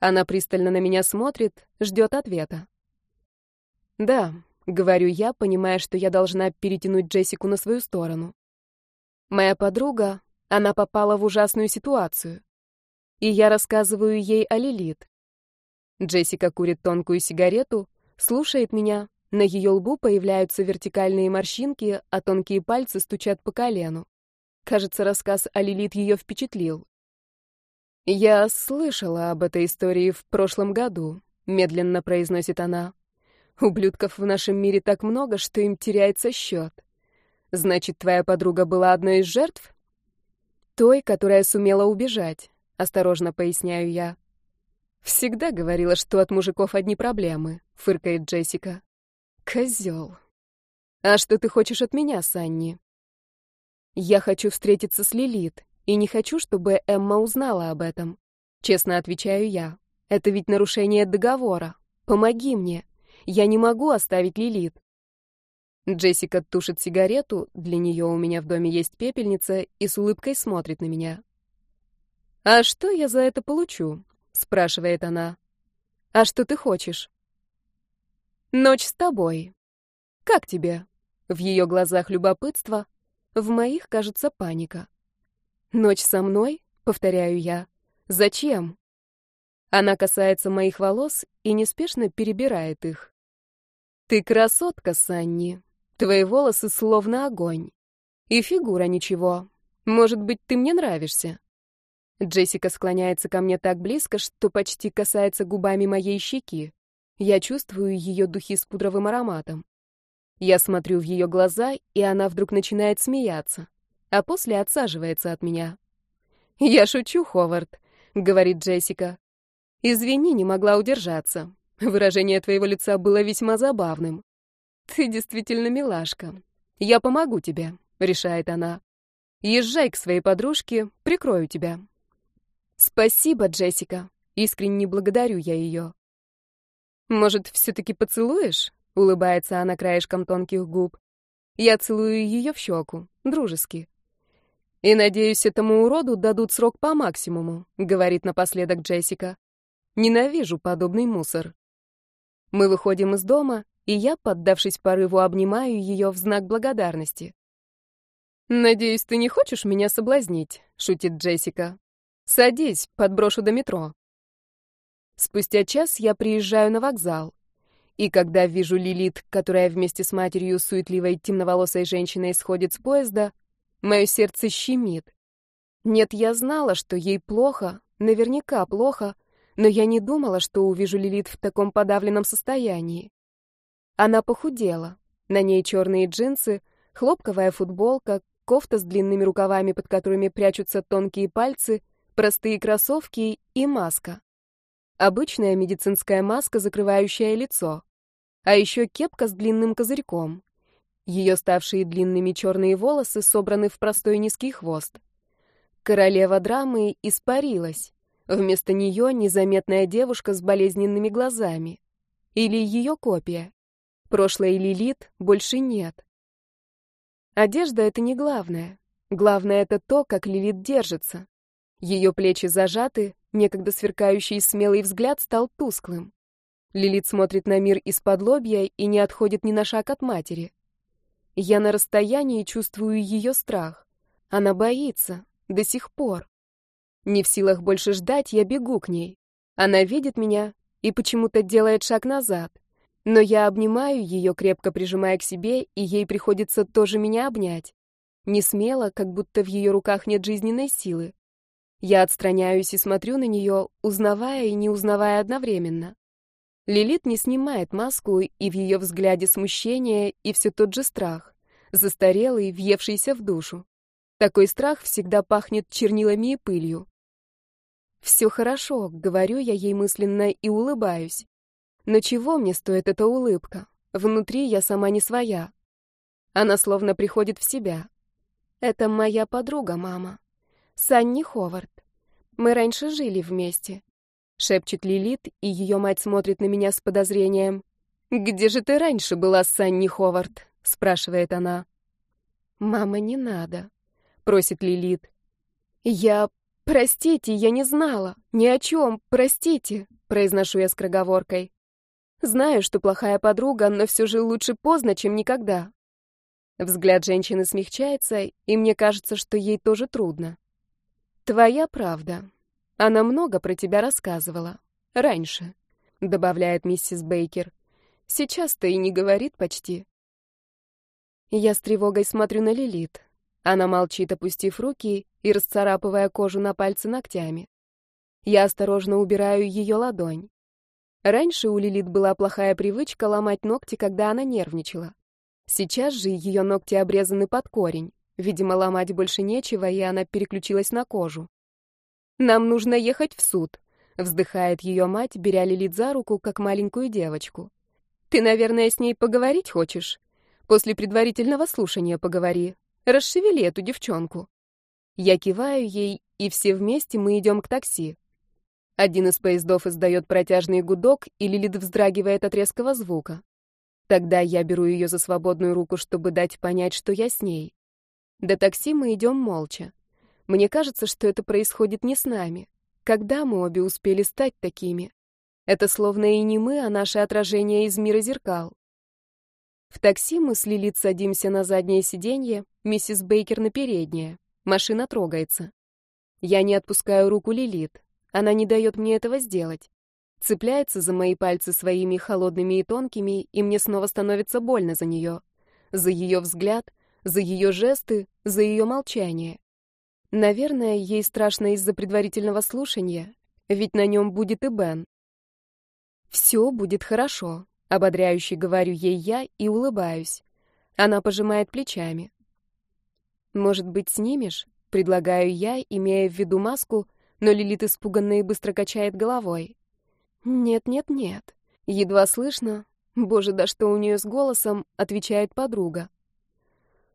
Speaker 1: Она пристально на меня смотрит, ждет ответа. Да, говорю я, понимая, что я должна перетянуть Джессику на свою сторону. Моя подруга, она попала в ужасную ситуацию. И я рассказываю ей о Лилит. Джессика курит тонкую сигарету, слушает меня, на ее лбу появляются вертикальные морщинки, а тонкие пальцы стучат по колену. Кажется, рассказ о Лилит ее впечатлил. «Я слышала об этой истории в прошлом году», — медленно произносит она. «Ублюдков в нашем мире так много, что им теряется счет. Значит, твоя подруга была одной из жертв?» «Той, которая сумела убежать», — осторожно поясняю я. «Всегда говорила, что от мужиков одни проблемы», — фыркает Джессика. Козел. А что ты хочешь от меня, Санни? Я хочу встретиться с Лилит, и не хочу, чтобы Эмма узнала об этом. Честно отвечаю я. Это ведь нарушение договора. Помоги мне. Я не могу оставить Лилит. Джессика тушит сигарету, для нее у меня в доме есть пепельница, и с улыбкой смотрит на меня. «А что я за это получу?» — спрашивает она. «А что ты хочешь?» Ночь с тобой. Как тебе? В ее глазах любопытство, в моих, кажется, паника. Ночь со мной? Повторяю я. Зачем? Она касается моих волос и неспешно перебирает их. Ты красотка, Санни. Твои волосы словно огонь. И фигура ничего. Может быть, ты мне нравишься. Джессика склоняется ко мне так близко, что почти касается губами моей щеки. Я чувствую ее духи с пудровым ароматом. Я смотрю в ее глаза, и она вдруг начинает смеяться, а после отсаживается от меня. «Я шучу, Ховард», — говорит Джессика. «Извини, не могла удержаться. Выражение твоего лица было весьма забавным. Ты действительно милашка. Я помогу тебе», — решает она. «Езжай к своей подружке, прикрою тебя». «Спасибо, Джессика», — искренне благодарю я ее. «Может, все-таки поцелуешь?» — улыбается она краешком тонких губ. Я целую ее в щеку, дружески. «И, надеюсь, этому уроду дадут срок по максимуму», — говорит напоследок Джессика. «Ненавижу подобный мусор». Мы выходим из дома, и я, поддавшись порыву, обнимаю ее в знак благодарности. «Надеюсь, ты не хочешь меня соблазнить?» — шутит Джессика. «Садись, подброшу до метро». Спустя час я приезжаю на вокзал. И когда вижу Лилит, которая вместе с матерью суетливой темноволосой женщиной сходит с поезда, мое сердце щемит. Нет, я знала, что ей плохо, наверняка плохо, но я не думала, что увижу Лилит в таком подавленном состоянии. Она похудела. На ней черные джинсы, хлопковая футболка, кофта с длинными рукавами, под которыми прячутся тонкие пальцы, простые кроссовки и маска. Обычная медицинская маска, закрывающая лицо. А еще кепка с длинным козырьком. Ее ставшие длинными черные волосы собраны в простой низкий хвост. Королева драмы испарилась. Вместо нее незаметная девушка с болезненными глазами. Или ее копия. Прошлой Лилит больше нет. Одежда — это не главное. Главное — это то, как Лилит держится. Ее плечи зажаты, некогда сверкающий смелый взгляд стал тусклым. Лилит смотрит на мир из-под лобья и не отходит ни на шаг от матери. Я на расстоянии чувствую ее страх. Она боится. До сих пор. Не в силах больше ждать, я бегу к ней. Она видит меня и почему-то делает шаг назад. Но я обнимаю ее, крепко прижимая к себе, и ей приходится тоже меня обнять. Не смело, как будто в ее руках нет жизненной силы. Я отстраняюсь и смотрю на нее, узнавая и не узнавая одновременно. Лилит не снимает маску, и в ее взгляде смущение и все тот же страх, застарелый, въевшийся в душу. Такой страх всегда пахнет чернилами и пылью. «Все хорошо», — говорю я ей мысленно и улыбаюсь. Но чего мне стоит эта улыбка? Внутри я сама не своя. Она словно приходит в себя. Это моя подруга, мама. Санни Ховард. Мы раньше жили вместе. Шепчет Лилит, и ее мать смотрит на меня с подозрением. «Где же ты раньше была, Санни Ховард?» — спрашивает она. «Мама, не надо», — просит Лилит. «Я... Простите, я не знала. Ни о чем, простите», — произношу я скороговоркой. Знаю, что плохая подруга, но все же лучше поздно, чем никогда. Взгляд женщины смягчается, и мне кажется, что ей тоже трудно. Твоя правда. Она много про тебя рассказывала. Раньше, добавляет миссис Бейкер. Сейчас-то и не говорит почти. Я с тревогой смотрю на Лилит. Она молчит, опустив руки и расцарапывая кожу на пальце ногтями. Я осторожно убираю ее ладонь. Раньше у Лилит была плохая привычка ломать ногти, когда она нервничала. Сейчас же ее ногти обрезаны под корень. Видимо, ломать больше нечего, и она переключилась на кожу. «Нам нужно ехать в суд», — вздыхает ее мать, беря Лилит за руку, как маленькую девочку. «Ты, наверное, с ней поговорить хочешь? После предварительного слушания поговори. Расшевели эту девчонку». Я киваю ей, и все вместе мы идем к такси. Один из поездов издает протяжный гудок, и Лилит вздрагивает от резкого звука. Тогда я беру ее за свободную руку, чтобы дать понять, что я с ней. До такси мы идем молча. Мне кажется, что это происходит не с нами. Когда мы обе успели стать такими? Это словно и не мы, а наше отражение из мира зеркал. В такси мы с Лилит садимся на заднее сиденье, миссис Бейкер на переднее. Машина трогается. Я не отпускаю руку Лилит. Она не дает мне этого сделать. Цепляется за мои пальцы своими холодными и тонкими, и мне снова становится больно за нее. За ее взгляд, за ее жесты, за ее молчание. Наверное, ей страшно из-за предварительного слушания, ведь на нем будет и Бен. «Все будет хорошо», — ободряюще говорю ей я и улыбаюсь. Она пожимает плечами. «Может быть, снимешь?» — предлагаю я, имея в виду маску — но Лилит испуганно и быстро качает головой. «Нет, нет, нет». Едва слышно. Боже, да что у нее с голосом, отвечает подруга.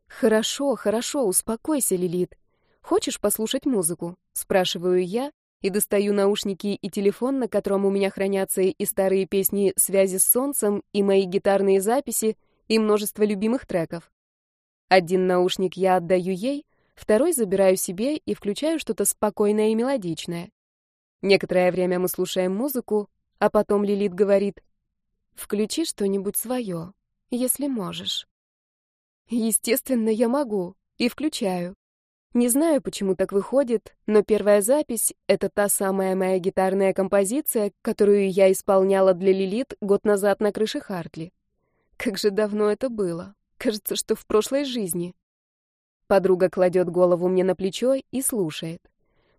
Speaker 1: «Хорошо, хорошо, успокойся, Лилит. Хочешь послушать музыку?» Спрашиваю я и достаю наушники и телефон, на котором у меня хранятся и старые песни «Связи с солнцем», и мои гитарные записи, и множество любимых треков. Один наушник я отдаю ей, Второй забираю себе и включаю что-то спокойное и мелодичное. Некоторое время мы слушаем музыку, а потом Лилит говорит, «Включи что-нибудь свое, если можешь». Естественно, я могу, и включаю. Не знаю, почему так выходит, но первая запись — это та самая моя гитарная композиция, которую я исполняла для Лилит год назад на крыше Хартли. Как же давно это было. Кажется, что в прошлой жизни. Подруга кладет голову мне на плечо и слушает.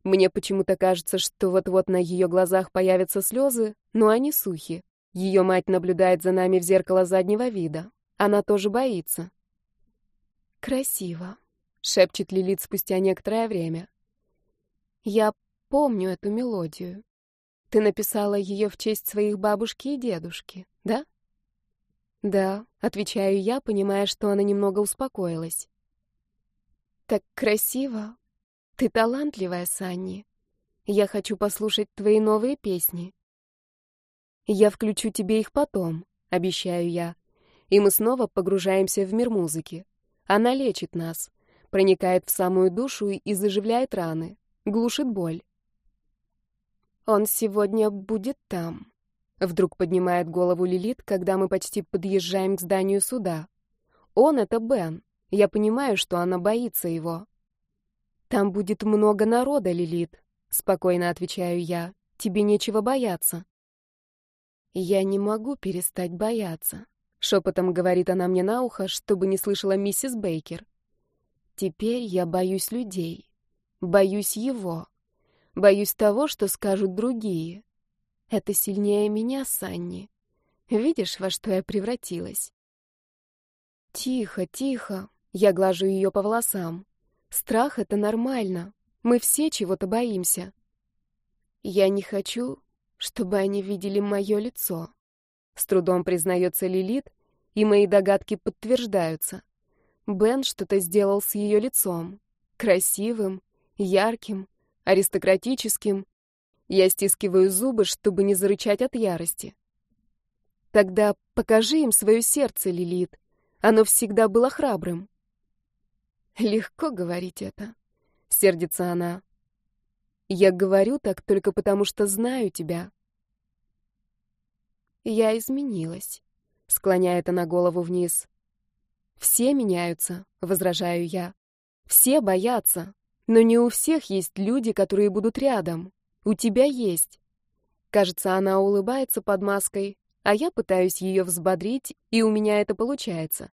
Speaker 1: Мне почему-то кажется, что вот-вот на ее глазах появятся слезы, но они сухи. Ее мать наблюдает за нами в зеркало заднего вида. Она тоже боится. «Красиво», — шепчет Лилит спустя некоторое время. «Я помню эту мелодию. Ты написала ее в честь своих бабушки и дедушки, да?» «Да», — отвечаю я, понимая, что она немного успокоилась. Так красиво. Ты талантливая, Санни. Я хочу послушать твои новые песни. Я включу тебе их потом, обещаю я. И мы снова погружаемся в мир музыки. Она лечит нас, проникает в самую душу и заживляет раны, глушит боль. Он сегодня будет там. Вдруг поднимает голову Лилит, когда мы почти подъезжаем к зданию суда. Он — это Бен. Я понимаю, что она боится его. «Там будет много народа, Лилит», — спокойно отвечаю я. «Тебе нечего бояться». «Я не могу перестать бояться», — шепотом говорит она мне на ухо, чтобы не слышала миссис Бейкер. «Теперь я боюсь людей. Боюсь его. Боюсь того, что скажут другие. Это сильнее меня, Санни. Видишь, во что я превратилась?» «Тихо, тихо», — я глажу ее по волосам. «Страх — это нормально. Мы все чего-то боимся. Я не хочу, чтобы они видели мое лицо. С трудом признается Лилит, и мои догадки подтверждаются. Бен что-то сделал с ее лицом. Красивым, ярким, аристократическим. Я стискиваю зубы, чтобы не зарычать от ярости. Тогда покажи им свое сердце, Лилит. Оно всегда было храбрым. Легко говорить это. Сердится она. Я говорю так только потому, что знаю тебя. Я изменилась. Склоняет она голову вниз. Все меняются, возражаю я. Все боятся. Но не у всех есть люди, которые будут рядом. У тебя есть. Кажется, она улыбается под маской, а я пытаюсь ее взбодрить, и у меня это получается.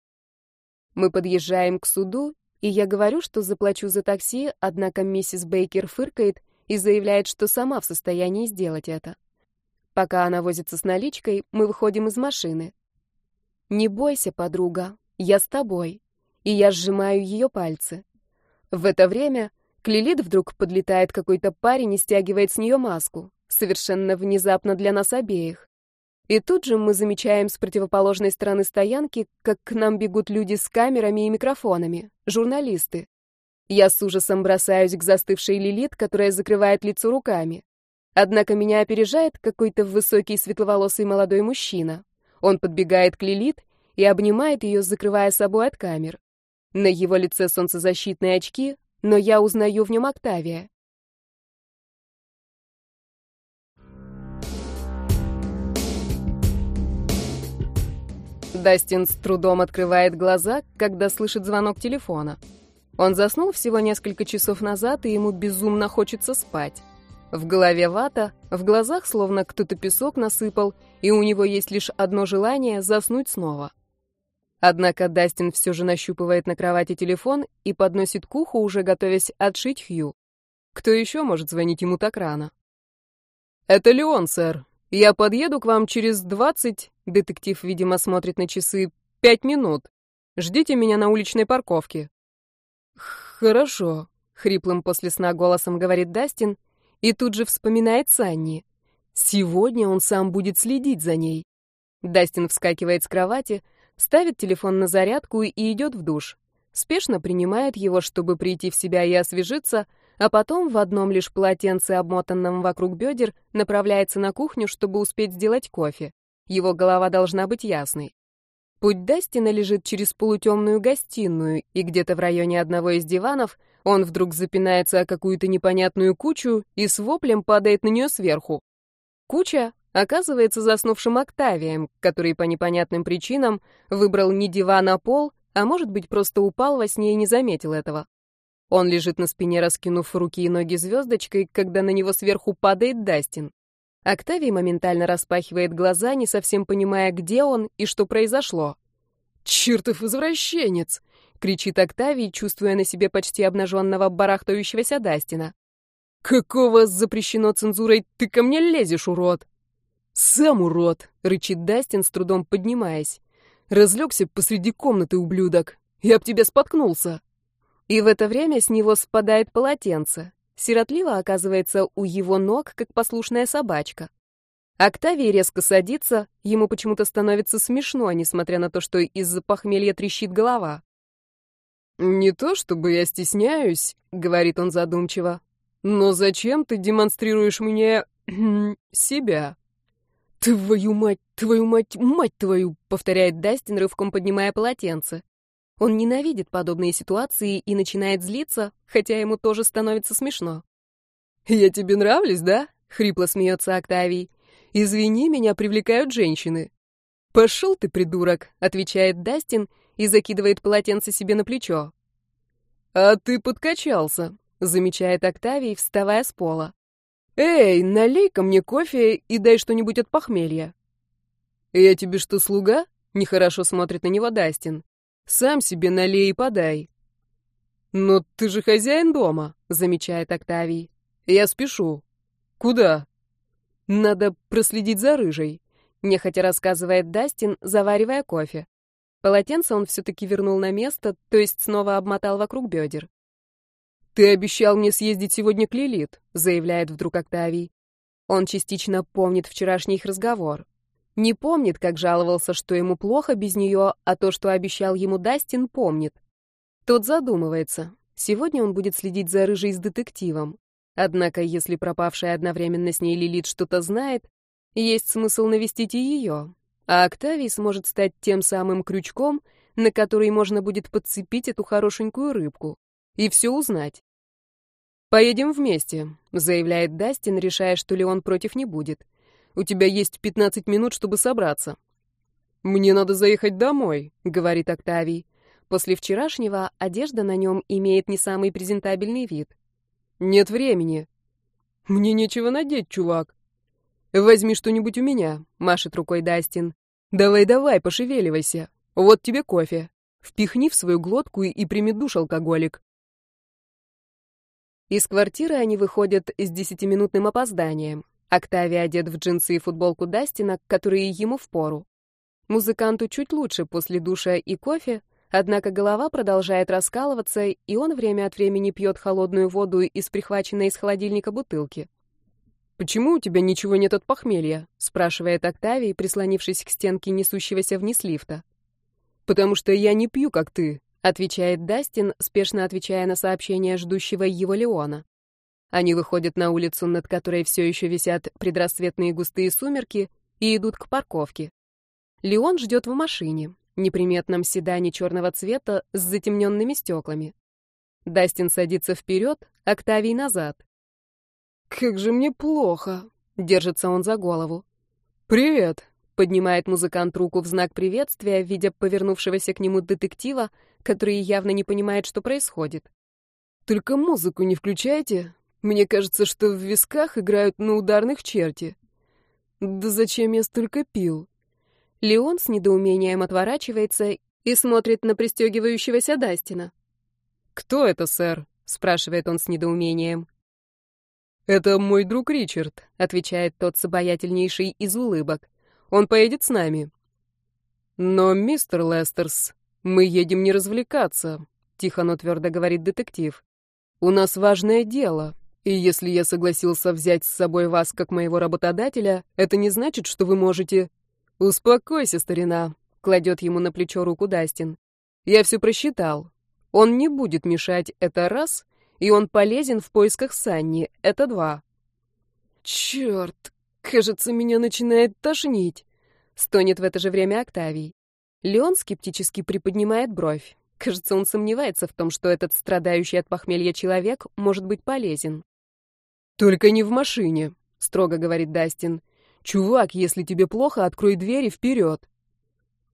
Speaker 1: Мы подъезжаем к суду, и я говорю, что заплачу за такси, однако миссис Бейкер фыркает и заявляет, что сама в состоянии сделать это. Пока она возится с наличкой, мы выходим из машины. «Не бойся, подруга, я с тобой», и я сжимаю ее пальцы. В это время к Лилит вдруг подлетает какой-то парень и стягивает с нее маску, совершенно внезапно для нас обеих. И тут же мы замечаем с противоположной стороны стоянки, как к нам бегут люди с камерами и микрофонами, журналисты. Я с ужасом бросаюсь к застывшей Лилит, которая закрывает лицо руками. Однако меня опережает какой-то высокий светловолосый молодой мужчина. Он подбегает к Лилит и обнимает ее, закрывая собой от камер. На его лице солнцезащитные очки, но я узнаю в нем Октавия. Дастин с трудом открывает глаза, когда слышит звонок телефона. Он заснул всего несколько часов назад, и ему безумно хочется спать. В голове вата, в глазах словно кто-то песок насыпал, и у него есть лишь одно желание — заснуть снова. Однако Дастин все же нащупывает на кровати телефон и подносит к уху, уже готовясь отшить Хью. Кто еще может звонить ему так рано? «Это Леон, сэр. Я подъеду к вам через двадцать...» Детектив, видимо, смотрит на часы. «Пять минут. Ждите меня на уличной парковке». «Хорошо», — хриплым после сна голосом говорит Дастин, и тут же вспоминает Санни. Сегодня он сам будет следить за ней. Дастин вскакивает с кровати, ставит телефон на зарядку и идет в душ. Спешно принимает его, чтобы прийти в себя и освежиться, а потом в одном лишь полотенце, обмотанном вокруг бедер, направляется на кухню, чтобы успеть сделать кофе. Его голова должна быть ясной. Путь Дастина лежит через полутемную гостиную, и где-то в районе одного из диванов он вдруг запинается о какую-то непонятную кучу и с воплем падает на нее сверху. Куча оказывается заснувшим Октавием, который по непонятным причинам выбрал не диван, а пол, а может быть просто упал во сне и не заметил этого. Он лежит на спине, раскинув руки и ноги звездочкой, когда на него сверху падает Дастин. Октавий моментально распахивает глаза, не совсем понимая, где он и что произошло. «Чертов извращенец!» — кричит Октавий, чувствуя на себе почти обнаженного барахтающегося Дастина. «Какого запрещено цензурой ты ко мне лезешь, урод?» «Сам урод!» — рычит Дастин, с трудом поднимаясь. «Разлегся посреди комнаты, ублюдок! Я об тебя споткнулся!» И в это время с него спадает полотенце. Сиротливо оказывается у его ног, как послушная собачка. Октавий резко садится, ему почему-то становится смешно, несмотря на то, что из-за похмелья трещит голова. «Не то чтобы я стесняюсь», — говорит он задумчиво, «но зачем ты демонстрируешь мне... себя?» «Твою мать, твою мать, мать твою!» — повторяет Дастин, рывком поднимая полотенце. Он ненавидит подобные ситуации и начинает злиться, хотя ему тоже становится смешно. «Я тебе нравлюсь, да?» — хрипло смеется Октавий. «Извини, меня привлекают женщины». «Пошел ты, придурок», — отвечает Дастин и закидывает полотенце себе на плечо.
Speaker 2: «А ты подкачался», — замечает Октавий, вставая с пола. «Эй, налей-ка мне кофе и дай что-нибудь от похмелья». «Я тебе что, слуга?» — нехорошо смотрит на него Дастин. «Сам себе налей и подай». «Но ты же хозяин дома», — замечает Октавий. «Я спешу». «Куда?» «Надо проследить за рыжей», — нехотя рассказывает Дастин, заваривая кофе. Полотенце он все-таки вернул на место, то есть снова обмотал вокруг бедер. «Ты обещал мне съездить сегодня к Лилит», — заявляет вдруг Октавий. Он частично помнит вчерашний их разговор. Не помнит, как жаловался, что ему плохо без нее, а то, что обещал ему Дастин, помнит. Тот задумывается. Сегодня он будет следить за рыжей с детективом. Однако, если пропавшая одновременно с ней Лилит что-то знает, есть смысл навестить и ее. А Октавий сможет стать тем самым крючком, на который можно будет подцепить эту хорошенькую рыбку и все узнать. «Поедем вместе», — заявляет Дастин, решая, что Леон против не будет. «У тебя есть 15 минут, чтобы собраться». «Мне надо заехать домой», — говорит Октавий. После вчерашнего одежда на нем имеет не самый презентабельный вид. «Нет времени». «Мне нечего надеть, чувак». «Возьми что-нибудь у меня», — машет рукой Дастин. «Давай-давай, пошевеливайся. Вот тебе кофе. Впихни в свою глотку и прими душ, алкоголик». Из квартиры они выходят с десятиминутным опозданием. Октавия одет в джинсы и футболку Дастина, которые ему впору. Музыканту чуть лучше после душа и кофе, однако голова продолжает раскалываться, и он время от времени пьет холодную воду из прихваченной из холодильника бутылки. «Почему у тебя ничего нет от похмелья?» — спрашивает Октавий, прислонившись к стенке несущегося вниз лифта. «Потому что я не пью, как ты», отвечает Дастин, спешно отвечая на сообщение ждущего его Леона. Они выходят на улицу, над которой все еще висят предрассветные густые сумерки, и идут к парковке. Леон ждет в машине, неприметном седане черного цвета с затемненными стеклами. Дастин садится вперед, Октавий назад. «Как же мне плохо!» — держится он за голову. «Привет!» — поднимает музыкант руку в знак приветствия, видя повернувшегося к нему детектива, который явно не понимает, что происходит. «Только музыку не включайте. Мне кажется, что в висках играют на ударных черти. Да зачем я столько пил?» Леон с недоумением отворачивается и смотрит на пристегивающегося Дастина. «Кто это, сэр?» — спрашивает он с недоумением. «Это мой друг Ричард», — отвечает тот с обаятельнейшей из улыбок. «Он поедет с нами». «Но, мистер Лестерс, «Мы едем не развлекаться», — тихо, но твердо говорит детектив. «У нас важное дело, и если я согласился взять с собой вас как моего работодателя, это не значит, что вы можете...» «Успокойся, старина», — кладет ему на плечо руку Дастин. «Я все просчитал. Он не будет мешать, это раз, и он полезен в поисках Санни, это два». «Черт, кажется, меня начинает тошнить», — стонет в это же время Октавий. Леон скептически приподнимает бровь. Кажется, он сомневается в том, что этот страдающий от похмелья человек может быть полезен. «Только не в машине», — строго говорит Дастин. «Чувак, если тебе плохо, открой дверь и вперед».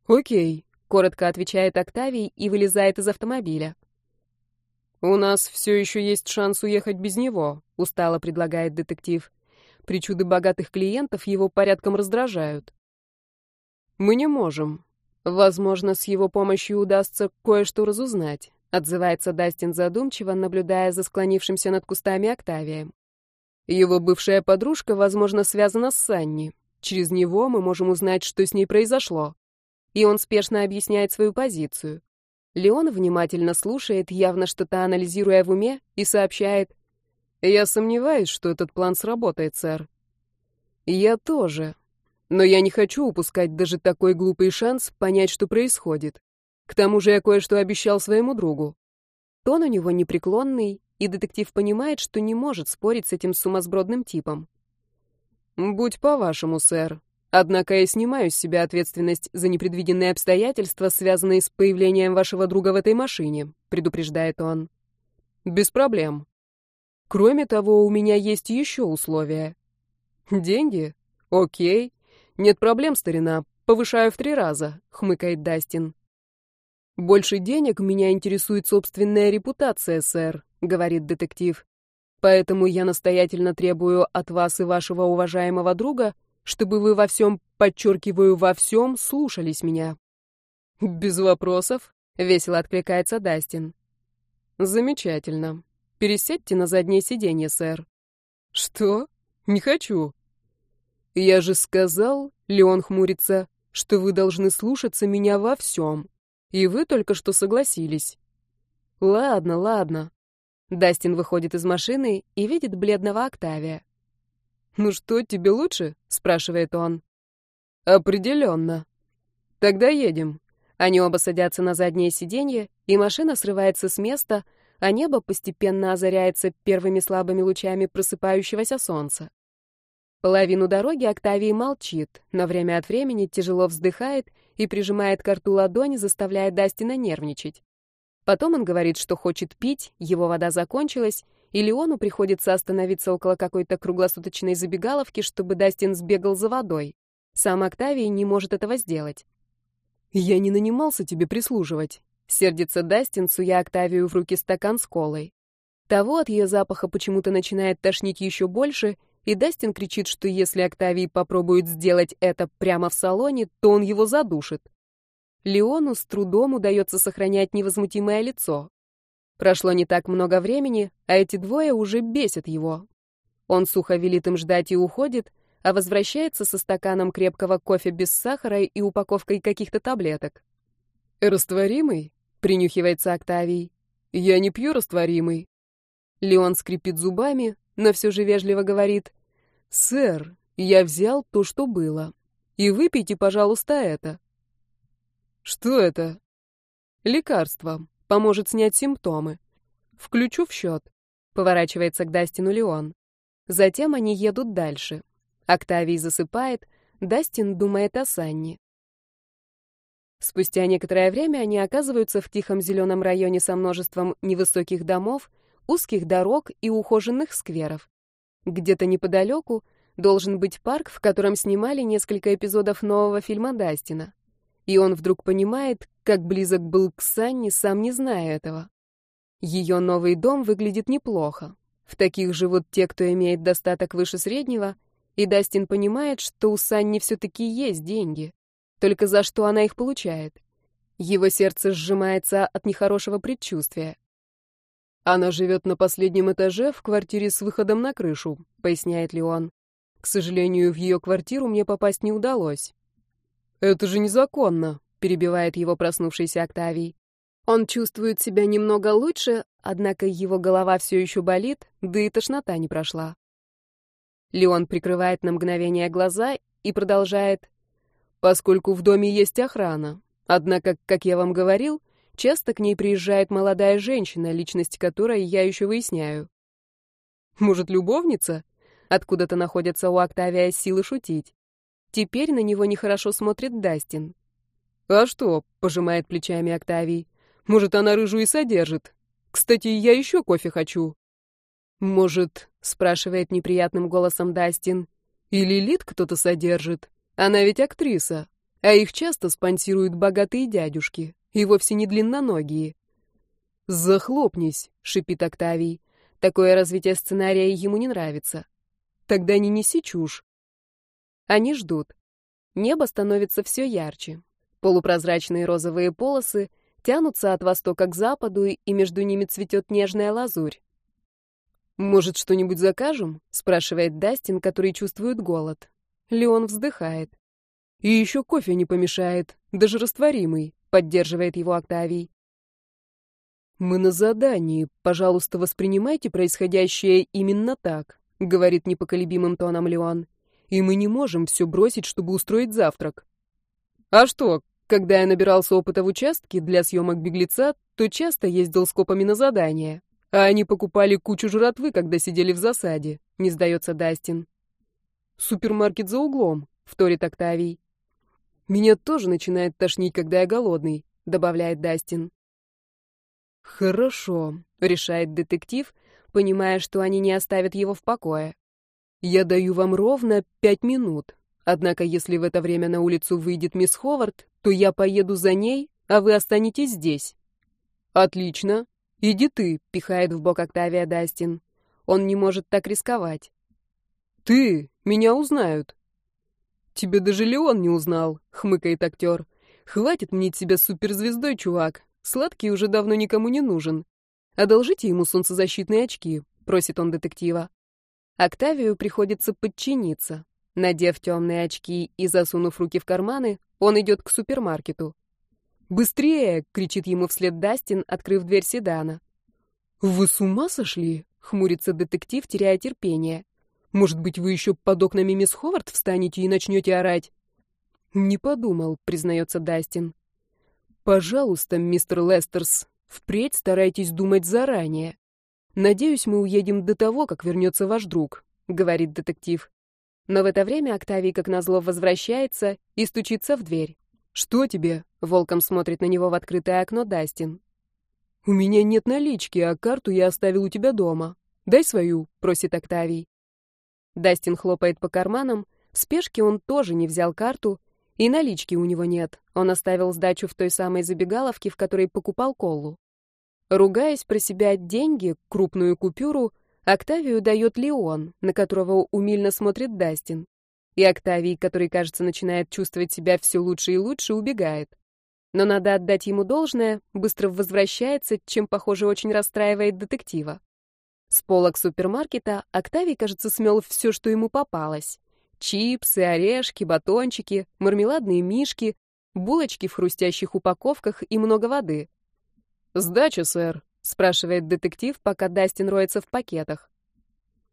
Speaker 2: «Окей», — коротко отвечает Октавий и вылезает из автомобиля. «У нас все еще есть шанс уехать без него», — устало предлагает детектив. Причуды богатых клиентов его порядком раздражают. «Мы не можем. Возможно, с его помощью удастся кое-что разузнать, отзывается Дастин задумчиво, наблюдая за склонившимся над кустами Октавием. Его бывшая подружка, возможно, связана с Санни. Через него мы можем узнать, что с ней произошло. И он спешно объясняет свою позицию. Леон внимательно слушает, явно что-то анализируя в уме, и сообщает. «Я сомневаюсь, что этот план сработает, сэр». «Я тоже», но я не хочу упускать даже такой глупый шанс понять, что происходит. К тому же я кое-что обещал своему другу. Тон у него непреклонный, и детектив понимает, что не может спорить с этим сумасбродным типом. «Будь по-вашему, сэр. Однако я снимаю с себя ответственность за непредвиденные обстоятельства, связанные с появлением вашего друга в этой машине», — предупреждает он. «Без проблем. Кроме того, у меня есть еще условия. Деньги? Окей. «Нет проблем, старина. Повышаю в три раза», — хмыкает Дастин. «Больше денег меня интересует собственная репутация, сэр», — говорит детектив. «Поэтому я настоятельно требую от вас и вашего уважаемого друга, чтобы вы во всем, подчеркиваю, во всем, слушались меня». «Без вопросов», — весело откликается Дастин. «Замечательно. Пересядьте на заднее сиденье, сэр». «Что? Не хочу». «Я же сказал», — Леон хмурится, — «что вы должны слушаться меня во всем». И вы только что согласились. Ладно, ладно. Дастин выходит из машины и видит бледного Октавия. «Ну что, тебе лучше?» — спрашивает он. «Определенно. Тогда едем». Они оба садятся на заднее сиденье, и машина срывается с места, а небо постепенно озаряется первыми слабыми лучами просыпающегося солнца. Половину дороги Октавий молчит, но время от времени тяжело вздыхает и прижимает к рту ладони, заставляя Дастина нервничать. Потом он говорит, что хочет пить, его вода закончилась, и Леону приходится остановиться около какой-то круглосуточной забегаловки, чтобы Дастин сбегал за водой. Сам Октавий не может этого сделать. «Я не нанимался тебе прислуживать», — сердится Дастин, суя Октавию в руки стакан с колой. Того от ее запаха почему-то начинает тошнить еще больше — и Дастин кричит, что если Октавий попробует сделать это прямо в салоне, то он его задушит. Леону с трудом удается сохранять невозмутимое лицо. Прошло не так много времени, а эти двое уже бесят его. Он сухо велит им ждать и уходит, а возвращается со стаканом крепкого кофе без сахара и упаковкой каких-то таблеток. «Растворимый?» — принюхивается Октавий. «Я не пью растворимый». Леон скрипит зубами, но все же вежливо говорит. «Сэр, я взял то, что было. И выпейте, пожалуйста, это». «Что это?» «Лекарство. Поможет снять симптомы. Включу в счет», — поворачивается к Дастину Леон. Затем они едут дальше. Октавий засыпает, Дастин думает о Санне. Спустя некоторое время они оказываются в тихом зеленом районе со множеством невысоких домов, узких дорог и ухоженных скверов. Где-то неподалеку должен быть парк, в котором снимали несколько эпизодов нового фильма Дастина. И он вдруг понимает, как близок был к Санне, сам не зная этого. Ее новый дом выглядит неплохо. В таких живут те, кто имеет достаток выше среднего, и Дастин понимает, что у Санни все-таки есть деньги. Только за что она их получает? Его сердце сжимается от нехорошего предчувствия. Она живет на последнем этаже в квартире с выходом на крышу, поясняет Леон. К сожалению, в ее квартиру мне попасть не удалось. Это же незаконно, перебивает его проснувшийся Октавий. Он чувствует себя немного лучше, однако его голова все еще болит, да и тошнота не прошла. Леон прикрывает на мгновение глаза и продолжает. Поскольку в доме есть охрана. Однако, как я вам говорил, Часто к ней приезжает молодая женщина, личность которой я еще выясняю. Может, любовница? Откуда-то находятся у Октавия силы шутить. Теперь на него нехорошо смотрит Дастин. «А что?» — пожимает плечами Октавий. «Может, она рыжую и содержит. Кстати, я еще кофе хочу». «Может?» — спрашивает неприятным голосом Дастин. «Или Лид кто-то содержит? Она ведь актриса, а их часто спонсируют богатые дядюшки» и вовсе не длинноногие. «Захлопнись», — шипит Октавий. Такое развитие сценария ему не нравится. Тогда не неси чушь. Они ждут. Небо становится все ярче. Полупрозрачные розовые полосы тянутся от востока к западу, и между ними цветет нежная лазурь. «Может, что-нибудь закажем?» — спрашивает Дастин, который чувствует голод. Леон вздыхает. «И еще кофе не помешает, даже растворимый. Поддерживает его Октавий. «Мы на задании. Пожалуйста, воспринимайте происходящее именно так», — говорит непоколебимым тоном Леон. «И мы не можем все бросить, чтобы устроить завтрак». «А что, когда я набирался опыта в участке для съемок беглеца, то часто ездил с копами на задания, а они покупали кучу жратвы, когда сидели в засаде», — не сдается Дастин. «Супермаркет за углом», — вторит Октавий. Меня тоже начинает тошнить, когда я голодный, добавляет Дастин. Хорошо, решает детектив, понимая, что они не оставят его в покое. Я даю вам ровно пять минут. Однако, если в это время на улицу выйдет мисс Ховард, то я поеду за ней, а вы останетесь здесь».
Speaker 1: «Отлично. Иди ты», —
Speaker 2: пихает в бок Октавия Дастин. Он не может так рисковать.
Speaker 1: «Ты! Меня узнают!»
Speaker 2: «Тебе даже Леон не узнал», — хмыкает актер. «Хватит мнить себя суперзвездой, чувак. Сладкий уже давно никому не нужен. Одолжите ему солнцезащитные очки», — просит он детектива. Октавию приходится подчиниться. Надев темные очки и засунув руки в карманы, он идет к супермаркету. «Быстрее!» — кричит ему вслед Дастин, открыв дверь седана.
Speaker 1: «Вы с ума сошли?» — хмурится детектив, теряя терпение.
Speaker 2: «Может быть, вы еще под окнами мисс Ховард встанете и начнете орать?»
Speaker 1: «Не подумал», — признается Дастин. «Пожалуйста, мистер Лестерс, впредь старайтесь думать заранее. Надеюсь, мы уедем до того, как вернется ваш друг», — говорит детектив.
Speaker 2: Но в это время Октавий, как назло, возвращается и стучится в дверь.
Speaker 1: «Что тебе?»
Speaker 2: — волком смотрит на него в открытое окно Дастин.
Speaker 1: «У меня нет налички, а карту я оставил у тебя дома. Дай свою», — просит Октавий.
Speaker 2: Дастин хлопает по карманам. В спешке он тоже не взял карту, и налички у него нет. Он оставил сдачу в той самой забегаловке, в которой покупал колу. Ругаясь про себя деньги, крупную купюру, Октавию дает Леон, на которого умильно смотрит Дастин. И Октавий, который, кажется, начинает чувствовать себя все лучше и лучше, убегает. Но надо отдать ему должное, быстро возвращается, чем, похоже, очень расстраивает детектива. С полок супермаркета Октавий, кажется, смел все, что ему попалось. Чипсы, орешки, батончики, мармеладные мишки, булочки в хрустящих упаковках и много воды.
Speaker 1: «Сдача, сэр», — спрашивает детектив, пока Дастин роется в пакетах.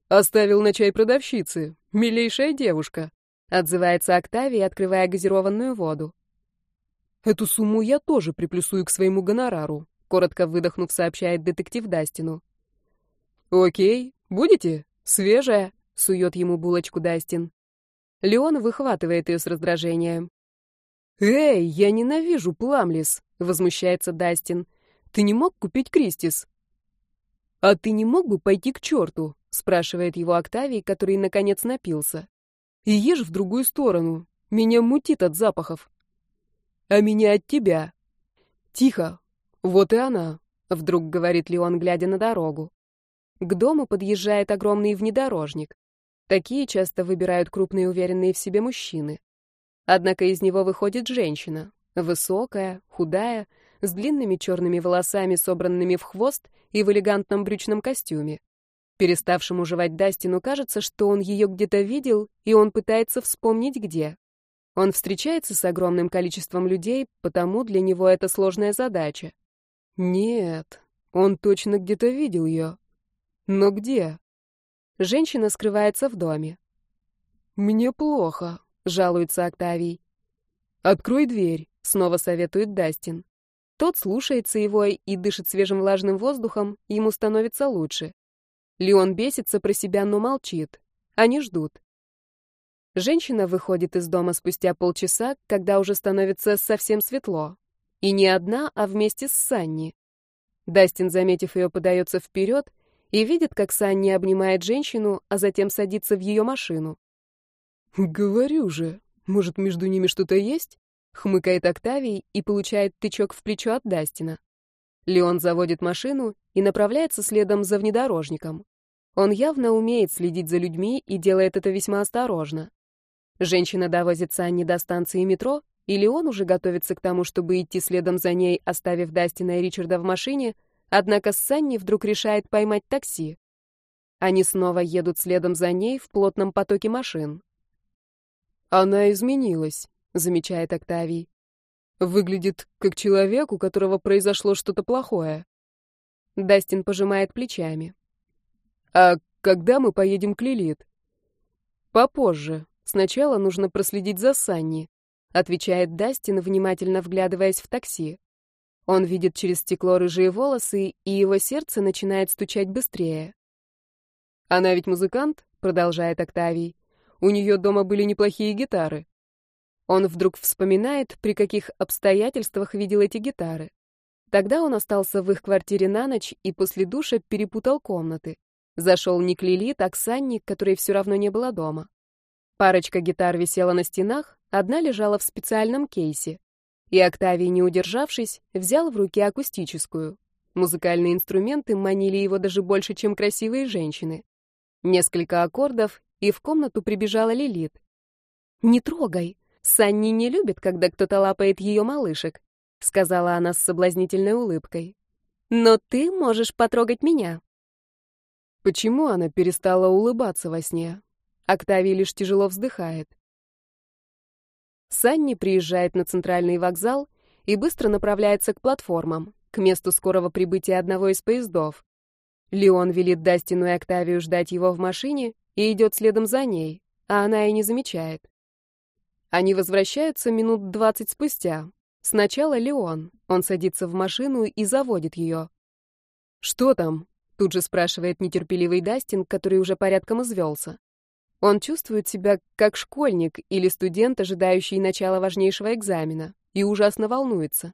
Speaker 2: «Оставил на чай продавщицы. Милейшая девушка», — отзывается Октавий, открывая газированную воду.
Speaker 1: «Эту сумму я тоже приплюсую к своему гонорару», — коротко выдохнув, сообщает детектив Дастину.
Speaker 2: «Окей, будете? Свежая?» — сует ему булочку Дастин. Леон выхватывает ее с раздражением.
Speaker 1: «Эй, я ненавижу Пламлис!» — возмущается Дастин. «Ты не мог купить Кристис?»
Speaker 2: «А ты не мог бы пойти к черту?» — спрашивает его Октавий, который, наконец, напился.
Speaker 1: «И ешь в другую сторону. Меня мутит от запахов». «А меня от тебя».
Speaker 2: «Тихо. Вот и она», — вдруг говорит Леон, глядя на дорогу. К дому подъезжает огромный внедорожник. Такие часто выбирают крупные уверенные в себе мужчины. Однако из него выходит женщина, высокая, худая, с длинными черными волосами, собранными в хвост и в элегантном брючном костюме. Переставшему жевать Дастину кажется, что он ее где-то видел, и он пытается вспомнить, где. Он встречается с огромным количеством людей, потому для него это сложная задача.
Speaker 1: Нет, он точно где-то видел ее. Но где?
Speaker 2: Женщина скрывается в доме.
Speaker 1: «Мне плохо», — жалуется Октавий.
Speaker 2: «Открой дверь», — снова советует Дастин. Тот слушается его и дышит свежим влажным воздухом, ему становится лучше. Леон бесится про себя, но молчит. Они ждут. Женщина выходит из дома спустя полчаса, когда уже становится совсем светло. И не одна, а вместе с Санни. Дастин, заметив ее, подается вперед и видит, как Санни обнимает женщину, а затем садится в ее машину.
Speaker 1: «Говорю же, может, между ними что-то есть?» — хмыкает Октавий и получает тычок в плечо от Дастина.
Speaker 2: Леон заводит машину и направляется следом за внедорожником. Он явно умеет следить за людьми и делает это весьма осторожно. Женщина довозит Санни до станции метро, и Леон уже готовится к тому, чтобы идти следом за ней, оставив Дастина и Ричарда в машине, Однако Санни вдруг решает поймать такси. Они снова едут следом за ней в плотном потоке машин.
Speaker 1: «Она изменилась», — замечает Октавий. «Выглядит как человек, у которого произошло что-то плохое».
Speaker 2: Дастин пожимает плечами.
Speaker 1: «А когда мы поедем к Лилит?»
Speaker 2: «Попозже. Сначала нужно проследить за Санни», — отвечает Дастин, внимательно вглядываясь в такси. Он видит через стекло рыжие волосы, и его сердце начинает стучать быстрее.
Speaker 1: «Она ведь музыкант?» — продолжает Октавий. «У нее дома были неплохие гитары».
Speaker 2: Он вдруг вспоминает, при каких обстоятельствах видел эти гитары. Тогда он остался в их квартире на ночь и после душа перепутал комнаты. Зашел не к Лилит, а к Санни, которой все равно не было дома. Парочка гитар висела на стенах, одна лежала в специальном кейсе. И Октавий, не удержавшись, взял в руки акустическую. Музыкальные инструменты манили его даже больше, чем красивые женщины. Несколько аккордов, и в комнату прибежала Лилит. «Не трогай! Санни не любит, когда кто-то лапает ее малышек», — сказала она с соблазнительной улыбкой. «Но ты можешь потрогать меня».
Speaker 1: Почему она перестала улыбаться во сне? Октавий лишь тяжело вздыхает.
Speaker 2: Санни приезжает на центральный вокзал и быстро направляется к платформам, к месту скорого прибытия одного из поездов. Леон велит Дастину и Октавию ждать его в машине и идет следом за ней, а она и не замечает. Они возвращаются минут двадцать спустя. Сначала Леон. Он садится в машину и заводит ее.
Speaker 1: «Что там?» — тут же спрашивает
Speaker 2: нетерпеливый Дастин, который уже порядком извелся. Он чувствует себя как школьник или студент, ожидающий начала важнейшего экзамена, и ужасно волнуется.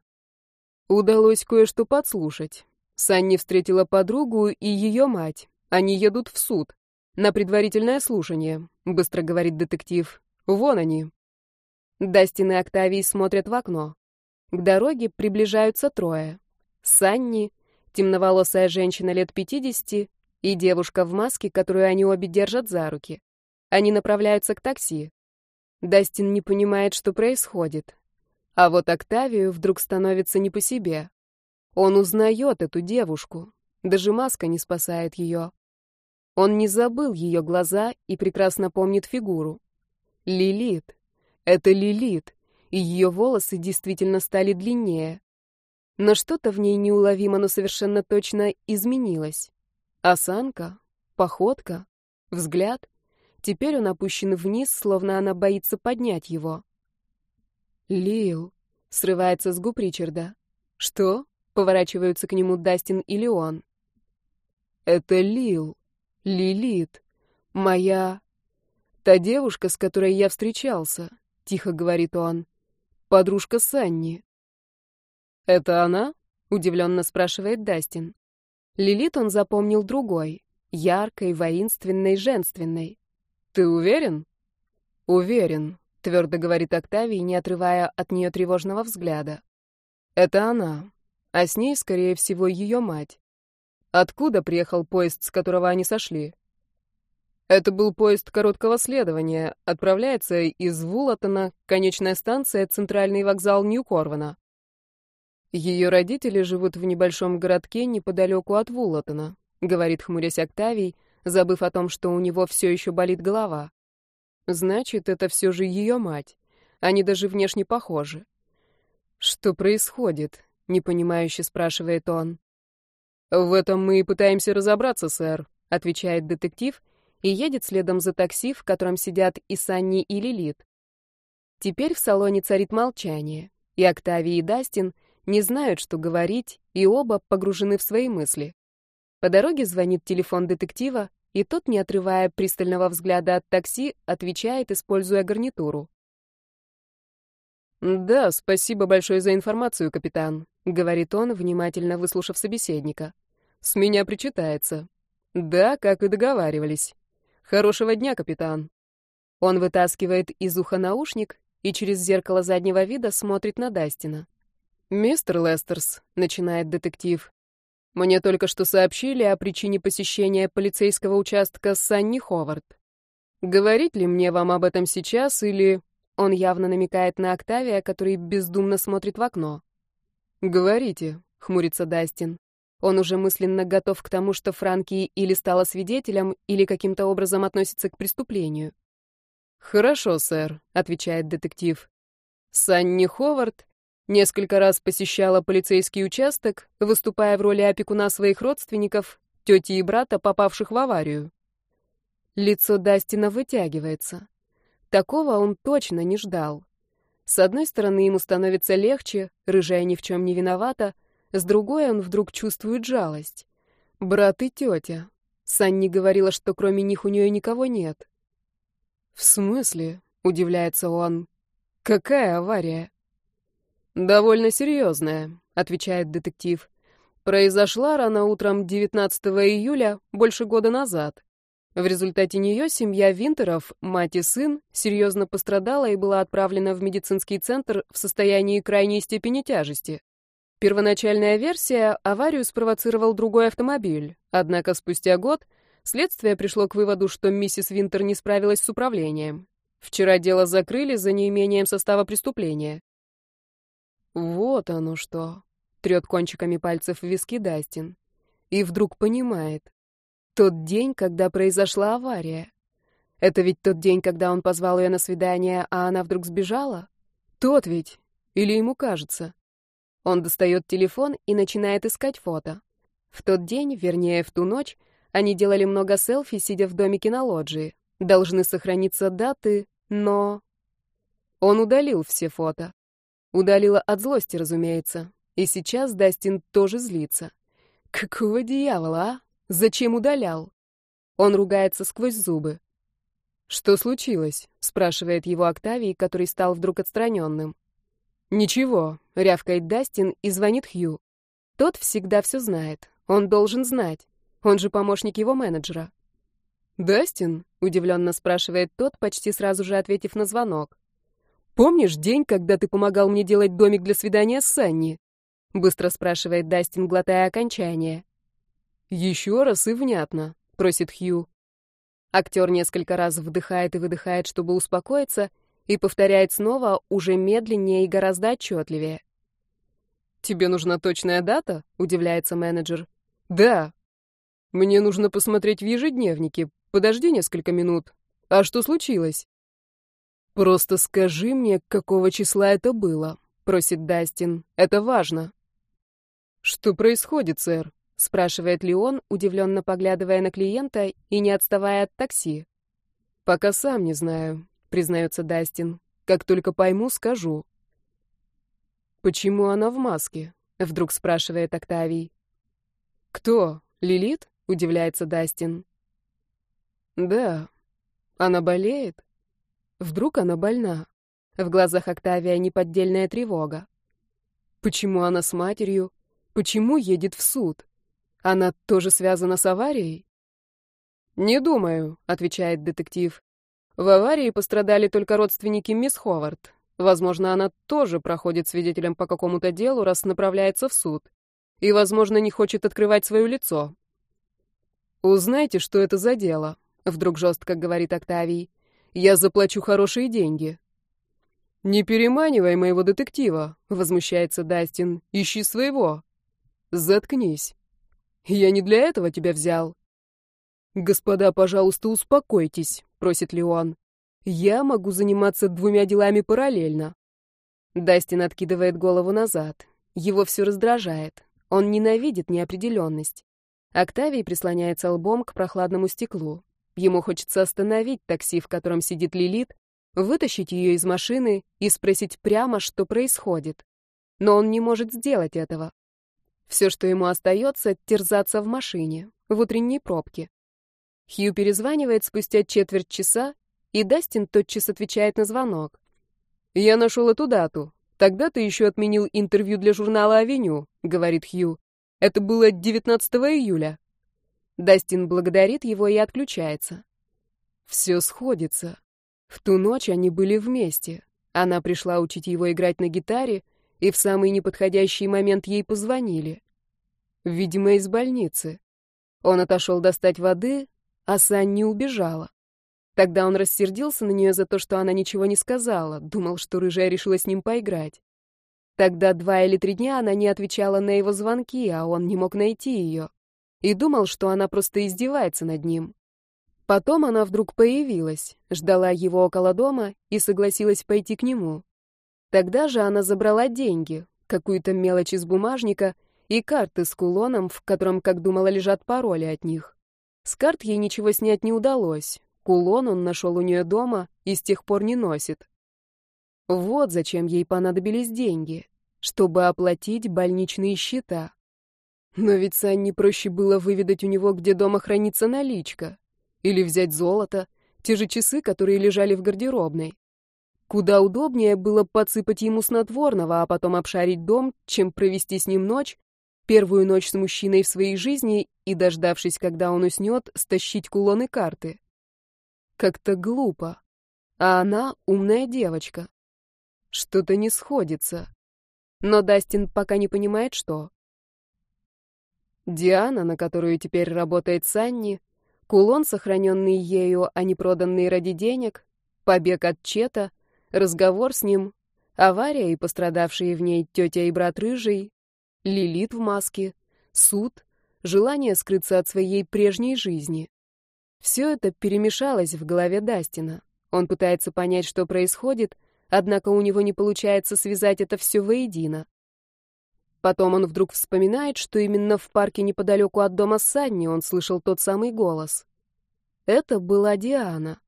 Speaker 1: Удалось кое-что подслушать. Санни встретила подругу и ее мать. Они едут в суд. На предварительное слушание, быстро говорит детектив. Вон они.
Speaker 2: Дастин и Октавий смотрят в окно. К дороге приближаются трое. Санни, темноволосая женщина лет пятидесяти и девушка в маске, которую они обе держат за руки. Они направляются к такси. Дастин не понимает, что происходит. А вот Октавию вдруг становится не по себе. Он узнает эту девушку. Даже маска не спасает ее. Он не забыл ее глаза и прекрасно помнит фигуру. Лилит. Это Лилит. И ее волосы действительно стали длиннее. Но что-то в ней неуловимо, но совершенно точно изменилось. Осанка, походка, взгляд. Теперь он опущен вниз, словно она боится поднять его. «Лил», — срывается с губ Ричарда. «Что?» — поворачиваются к нему Дастин и Леон.
Speaker 1: «Это Лил, Лилит, моя... Та девушка, с которой я встречался», — тихо говорит он. «Подружка Санни».
Speaker 2: «Это она?» — удивленно спрашивает Дастин. Лилит он запомнил другой, яркой, воинственной, женственной.
Speaker 1: «Ты уверен?»
Speaker 2: «Уверен», — твердо говорит Октавий, не отрывая от нее тревожного взгляда.
Speaker 1: «Это она, а с ней, скорее всего, ее мать. Откуда приехал поезд, с которого они сошли?» Это был поезд короткого следования, отправляется из Вулатона, конечная станция, центральный вокзал Нью-Корвана. Ее родители живут в небольшом городке неподалеку от Вулатона, говорит хмурясь Октавий, забыв о том, что у него все еще болит голова. Значит, это все же ее мать. Они даже внешне похожи. Что происходит? непонимающе спрашивает он. В этом мы и пытаемся разобраться, сэр, отвечает детектив и едет следом за такси, в котором сидят и Санни, и Лилит. Теперь в салоне царит молчание, и Октавий и Дастин не знают, что говорить, и оба погружены в свои мысли. По дороге звонит телефон детектива, и тот, не отрывая пристального взгляда от такси, отвечает, используя гарнитуру. «Да, спасибо большое за информацию, капитан», — говорит он, внимательно выслушав собеседника. «С меня причитается». «Да, как и договаривались. Хорошего дня, капитан». Он вытаскивает из уха наушник и через зеркало заднего вида смотрит на Дастина. «Мистер Лестерс», — начинает детектив, мне только что сообщили о причине посещения полицейского участка Санни Ховард. Говорить ли мне вам об этом сейчас или... Он явно намекает на Октавия, который бездумно смотрит в окно. «Говорите», — хмурится Дастин. Он уже мысленно готов к тому, что Франки или стала свидетелем, или каким-то образом относится к преступлению. «Хорошо, сэр», — отвечает детектив. Санни Ховард Несколько раз посещала полицейский участок, выступая в роли опекуна своих родственников, тети и брата, попавших в аварию. Лицо Дастина вытягивается. Такого он точно не ждал. С одной стороны, ему становится легче, рыжая ни в чем не виновата, с другой он вдруг чувствует жалость. Брат и тетя. Санни говорила, что кроме них у нее никого нет. «В смысле?» — удивляется он. «Какая авария?» «Довольно серьезная», — отвечает детектив. «Произошла рано утром 19 июля, больше года назад.
Speaker 2: В результате нее семья Винтеров, мать и сын, серьезно пострадала и была отправлена в медицинский центр в состоянии крайней степени тяжести. Первоначальная версия — аварию спровоцировал другой автомобиль, однако спустя год следствие пришло к выводу, что миссис Винтер не справилась с управлением. Вчера дело закрыли за неимением состава преступления. Вот оно что. Трет кончиками пальцев в виски Дастин. И вдруг понимает. Тот день, когда произошла авария. Это ведь тот день, когда он позвал ее на свидание, а она вдруг сбежала? Тот ведь. Или ему кажется? Он достает телефон и начинает искать фото. В тот день, вернее, в ту ночь, они делали много селфи, сидя в домике на лоджии. Должны сохраниться даты, но... Он удалил все фото. Удалила от злости, разумеется. И сейчас Дастин тоже злится. Какого дьявола, а? Зачем удалял? Он ругается сквозь зубы. «Что случилось?» — спрашивает его Октавий, который стал вдруг отстраненным. «Ничего», — рявкает Дастин и звонит Хью. Тот всегда все знает. Он должен знать. Он же помощник его менеджера. «Дастин?» — удивленно спрашивает тот, почти сразу же ответив на звонок. «Помнишь день, когда ты помогал мне делать домик для свидания с Санни?» — быстро спрашивает Дастин, глотая окончание. «Еще раз и внятно», — просит Хью. Актер несколько раз вдыхает и выдыхает, чтобы успокоиться, и повторяет снова, уже медленнее и гораздо отчетливее. «Тебе нужна точная дата?» — удивляется менеджер. «Да. Мне нужно посмотреть в ежедневнике. Подожди несколько минут. А что случилось?» «Просто скажи мне, какого числа это было», — просит Дастин. «Это важно». «Что происходит, сэр?» — спрашивает Леон, удивленно поглядывая на клиента и не отставая от такси. «Пока сам не знаю», — признается Дастин. «Как только пойму, скажу». «Почему она в маске?» — вдруг спрашивает Октавий. «Кто? Лилит?» — удивляется Дастин. «Да. Она болеет?» Вдруг она больна? В глазах Октавия неподдельная тревога. Почему она с матерью? Почему едет в суд? Она тоже связана с аварией? «Не думаю», — отвечает детектив. «В аварии пострадали только родственники мисс Ховард. Возможно, она тоже проходит свидетелем по какому-то делу, раз направляется в суд. И, возможно, не хочет открывать свое лицо». «Узнайте, что это за дело», — вдруг жестко говорит Октавий. Я заплачу хорошие деньги». «Не переманивай моего детектива», — возмущается Дастин. «Ищи своего». «Заткнись. Я не для этого тебя взял». «Господа, пожалуйста, успокойтесь», — просит Леон. «Я могу заниматься двумя делами параллельно». Дастин откидывает голову назад. Его все раздражает. Он ненавидит неопределенность. Октавий прислоняется лбом к прохладному стеклу. Ему хочется остановить такси, в котором сидит Лилит, вытащить ее из машины и спросить прямо, что происходит. Но он не может сделать этого. Все, что ему остается, терзаться в машине, в утренней пробке. Хью перезванивает спустя четверть часа, и Дастин тотчас отвечает на звонок. «Я нашел эту дату. Тогда ты еще отменил интервью для журнала «Авеню», — говорит Хью. Это было 19 июля. Дастин благодарит его и отключается. Все сходится. В ту ночь они были вместе. Она пришла учить его играть на гитаре, и в самый неподходящий момент ей позвонили. Видимо, из больницы. Он отошел достать воды, а Санни убежала. Тогда он рассердился на нее за то, что она ничего не сказала, думал, что рыжая решила с ним поиграть. Тогда два или три дня она не отвечала на его звонки, а он не мог найти ее и думал, что она просто издевается над ним. Потом она вдруг появилась, ждала его около дома и согласилась пойти к нему. Тогда же она забрала деньги, какую-то мелочь из бумажника и карты с кулоном, в котором, как думала, лежат пароли от них. С карт ей ничего снять не удалось. Кулон он нашел у нее дома и с тех пор не носит. Вот зачем ей понадобились деньги, чтобы оплатить больничные счета. Но ведь Санне проще было выведать у него, где дома хранится наличка. Или взять золото, те же часы, которые лежали в гардеробной. Куда удобнее было подсыпать ему снотворного, а потом обшарить дом, чем провести с ним ночь, первую ночь с мужчиной в своей жизни и, дождавшись, когда он уснет, стащить кулоны карты. Как-то глупо. А она умная девочка. Что-то не сходится. Но Дастин пока не понимает, что. Диана, на которую теперь работает Санни, кулон, сохраненный ею, а не проданный ради денег, побег от Чета, разговор с ним, авария и пострадавшие в ней тетя и брат Рыжий, Лилит в маске, суд, желание скрыться от своей прежней жизни. Все это перемешалось в голове Дастина. Он пытается понять, что происходит, однако у него не получается связать это все воедино. Потом он вдруг вспоминает, что именно в парке неподалеку от дома Санни он слышал тот самый голос. Это была Диана.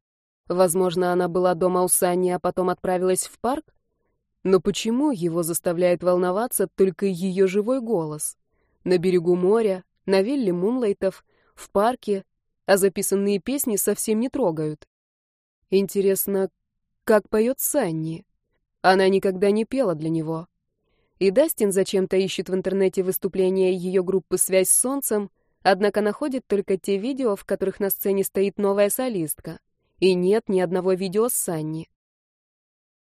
Speaker 2: Возможно, она была дома у Санни, а потом отправилась в парк? Но почему его заставляет волноваться только ее живой голос? На берегу моря, на вилле Мунлайтов, в парке, а записанные песни совсем не трогают. Интересно, как поет Санни? Она никогда не пела для него. И Дастин зачем-то ищет в интернете выступления ее группы «Связь с солнцем», однако находит только те видео, в которых на сцене стоит новая солистка. И нет ни одного видео с Санни.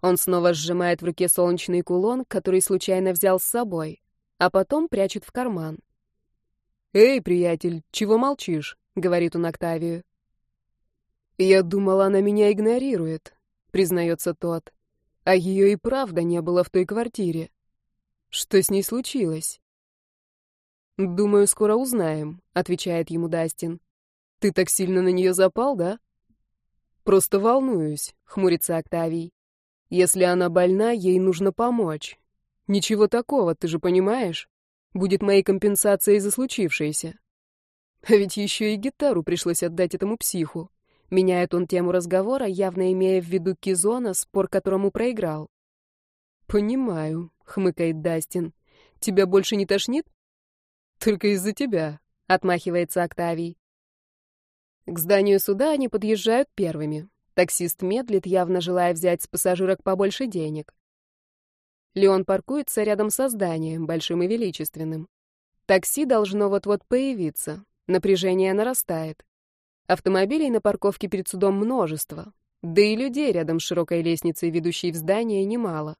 Speaker 2: Он снова сжимает в руке солнечный кулон, который случайно взял с собой, а потом прячет в карман. «Эй, приятель, чего молчишь?» — говорит он Октавию. «Я думала, она меня игнорирует», — признается тот. «А ее и правда не было в той квартире. Что с ней случилось?» «Думаю, скоро узнаем», — отвечает ему Дастин. «Ты так сильно на нее запал, да?» «Просто волнуюсь», — хмурится Октавий. Если она больна, ей нужно помочь. Ничего такого, ты же понимаешь? Будет моей компенсацией за случившееся. А ведь еще и гитару пришлось отдать этому психу. Меняет он тему разговора, явно имея в виду Кизона, спор которому проиграл. «Понимаю», — хмыкает Дастин. «Тебя больше не тошнит?» «Только из-за тебя», — отмахивается Октавий. К зданию суда они подъезжают первыми. Таксист медлит, явно желая взять с пассажирок побольше денег. Леон паркуется рядом со зданием, большим и величественным. Такси должно вот-вот появиться. Напряжение нарастает. Автомобилей на парковке перед судом множество. Да и людей рядом с широкой лестницей, ведущей в здание, немало.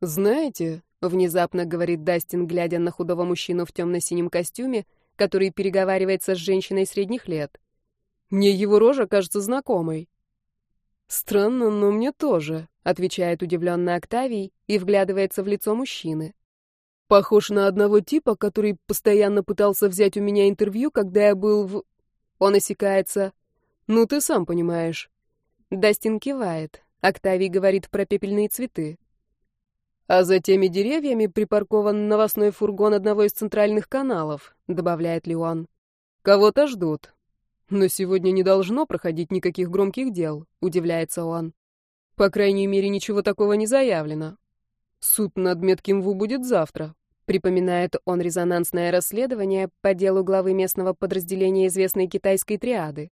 Speaker 2: «Знаете», — внезапно говорит Дастин, глядя на худого мужчину в темно-синем костюме, который переговаривается с женщиной средних лет. «Мне его рожа кажется знакомой». «Странно, но мне тоже», — отвечает удивленно Октавий и вглядывается в лицо мужчины. «Похож на одного типа, который постоянно пытался взять у меня интервью, когда я был в...» Он осекается. «Ну, ты сам понимаешь». Дастин кивает. Октавий говорит про пепельные цветы. «А за теми деревьями припаркован новостной фургон одного из центральных каналов», — добавляет Леон. «Кого-то ждут. Но сегодня не должно проходить никаких громких дел, удивляется он. По крайней мере, ничего такого не заявлено. Суд над Метким Ву будет завтра. Припоминает он резонансное расследование по делу главы местного подразделения известной китайской триады.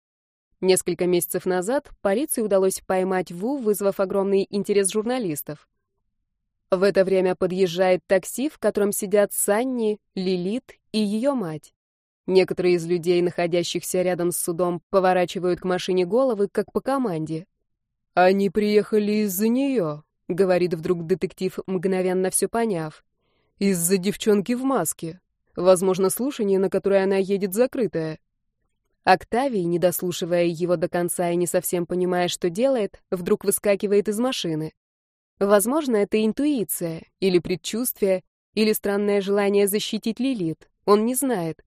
Speaker 2: Несколько месяцев назад полиции удалось поймать Ву, вызвав огромный интерес журналистов. В это время подъезжает такси, в котором сидят Санни, Лилит и ее мать. Некоторые из людей, находящихся рядом с судом, поворачивают к машине головы, как по команде. «Они приехали из-за нее», — говорит вдруг детектив, мгновенно все поняв. «Из-за девчонки в маске. Возможно, слушание, на которое она едет, закрытое». Октавий, не дослушивая его до конца и не совсем понимая, что делает, вдруг выскакивает из машины. Возможно, это интуиция, или предчувствие, или странное желание защитить Лилит. Он не знает.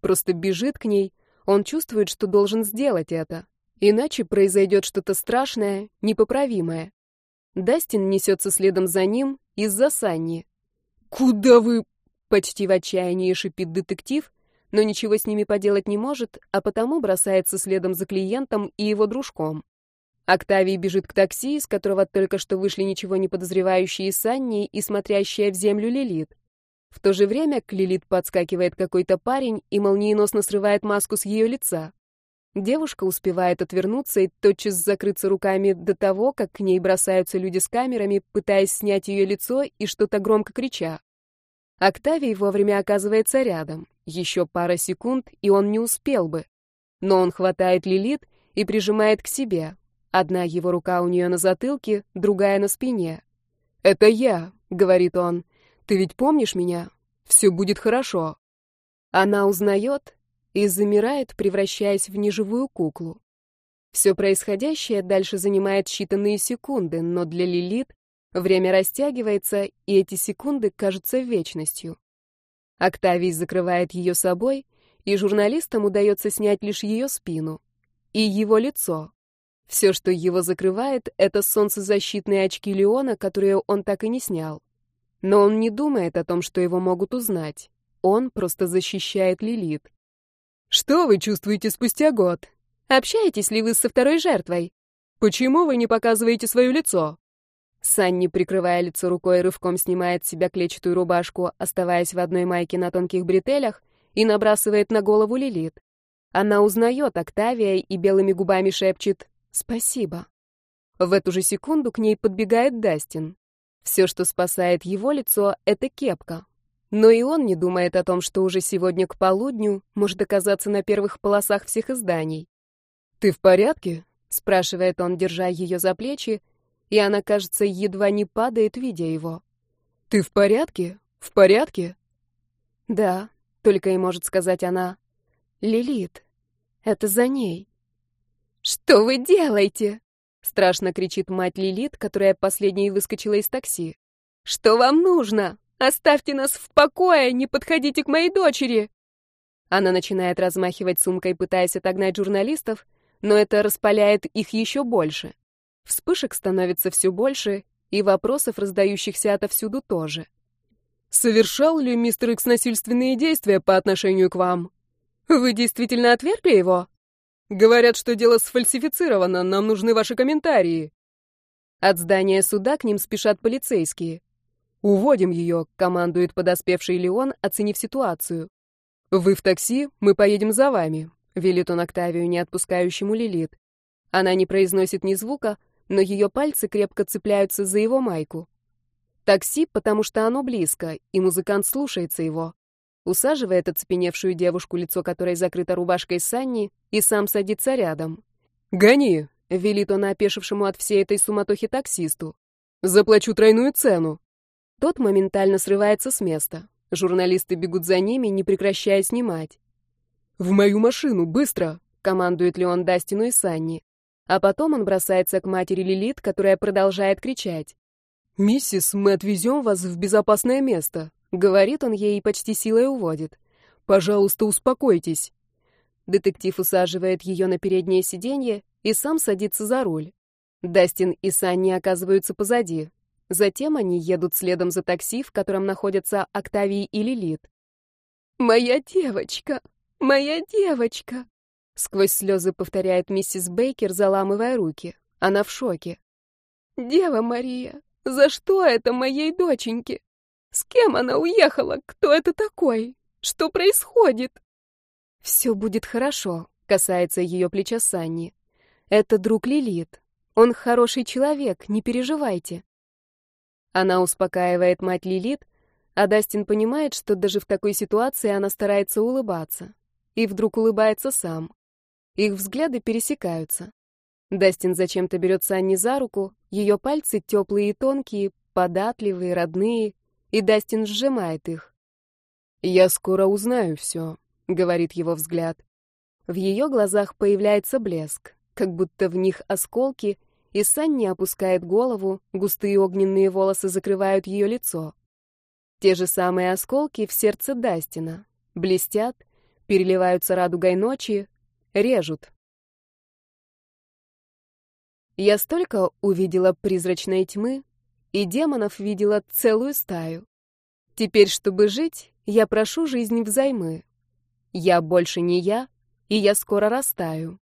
Speaker 2: Просто бежит к ней, он чувствует, что должен сделать это. Иначе произойдет что-то страшное, непоправимое. Дастин несется следом за ним из-за Санни. «Куда вы...» — почти в отчаянии шипит детектив, но ничего с ними поделать не может, а потому бросается следом за клиентом и его дружком. Октавий бежит к такси, из которого только что вышли ничего не подозревающие Санни и смотрящая в землю Лилит. В то же время к Лилит подскакивает какой-то парень и молниеносно срывает маску с ее лица. Девушка успевает отвернуться и тотчас закрыться руками до того, как к ней бросаются люди с камерами, пытаясь снять ее лицо и что-то громко крича. Октавий вовремя оказывается рядом. Еще пара секунд, и он не успел бы. Но он хватает Лилит и прижимает к себе. Одна его рука у нее на затылке, другая на спине. «Это я», — говорит он. «Ты ведь помнишь меня? Все будет хорошо». Она узнает и замирает, превращаясь в неживую куклу. Все происходящее дальше занимает считанные секунды, но для Лилит время растягивается, и эти секунды кажутся вечностью. Октавий закрывает ее собой, и журналистам удается снять лишь ее спину и его лицо. Все, что его закрывает, это солнцезащитные очки Леона, которые он так и не снял. Но он не думает о том, что его могут узнать. Он просто защищает Лилит. «Что вы чувствуете спустя год? Общаетесь ли вы со второй жертвой? Почему вы не показываете свое лицо?» Санни, прикрывая лицо рукой, рывком снимает с себя клетчатую рубашку, оставаясь в одной майке на тонких бретелях, и набрасывает на голову Лилит. Она узнает Октавия и белыми губами шепчет «Спасибо». В эту же секунду к ней подбегает Дастин. Все, что спасает его лицо, — это кепка. Но и он не думает о том, что уже сегодня к полудню может оказаться на первых полосах всех изданий. «Ты в порядке?» — спрашивает он, держа ее за плечи, и она, кажется, едва не падает, видя его. «Ты в порядке? В порядке?» «Да», — только и может сказать она. «Лилит, это за ней». «Что вы делаете?» — страшно кричит мать Лилит, которая последней выскочила из такси. «Что вам нужно? Оставьте нас в покое, не подходите к моей дочери!» Она начинает размахивать сумкой, пытаясь отогнать журналистов, но это распаляет их еще больше. Вспышек становится все больше, и вопросов, раздающихся отовсюду, тоже. «Совершал ли мистер Икс насильственные действия по отношению к вам? Вы действительно отвергли его?» «Говорят, что дело сфальсифицировано, нам нужны ваши комментарии». От здания суда к ним спешат полицейские. «Уводим ее», — командует подоспевший Леон, оценив ситуацию. «Вы в такси, мы поедем за вами», — велит он Октавию, не отпускающему Лилит. Она не произносит ни звука, но ее пальцы крепко цепляются за его майку. Такси, потому что оно близко, и музыкант слушается его. Усаживает оцепеневшую девушку, лицо которой закрыто рубашкой Санни, и сам садится рядом. «Гони!» — велит он опешившему от всей этой суматохи таксисту. «Заплачу тройную цену!» Тот моментально срывается с места. Журналисты бегут за ними, не прекращая снимать. «В мою машину, быстро!» — командует Леон Дастину и Санни. А потом он бросается к матери Лилит, которая продолжает кричать. «Миссис, мы отвезем вас в безопасное место», — говорит он ей и почти силой уводит. «Пожалуйста, успокойтесь». Детектив усаживает ее на переднее сиденье и сам садится за руль. Дастин и Санни оказываются позади. Затем они едут следом за такси, в котором находятся Октавий и Лилит. «Моя девочка! Моя девочка!» Сквозь слезы повторяет миссис Бейкер, заламывая руки. Она в шоке. «Дева Мария, за что это моей доченьке? С кем она уехала? Кто это такой? Что происходит?» «Все будет хорошо», — касается ее плеча Санни. «Это друг Лилит. Он хороший человек, не переживайте». Она успокаивает мать Лилит, а Дастин понимает, что даже в такой ситуации она старается улыбаться. И вдруг улыбается сам. Их взгляды пересекаются. Дастин зачем-то берет Санни за руку, ее пальцы теплые и тонкие, податливые, родные, и Дастин сжимает их. «Я скоро узнаю все», — говорит его взгляд. В ее глазах появляется блеск, как будто в них осколки, и Санни опускает голову, густые огненные волосы закрывают ее лицо. Те же самые осколки в сердце Дастина. Блестят, переливаются радугой ночи, Режут. Я столько увидела призрачной тьмы, и демонов видела целую стаю. Теперь, чтобы жить, я прошу жизнь взаймы. Я больше не я, и я скоро растаю.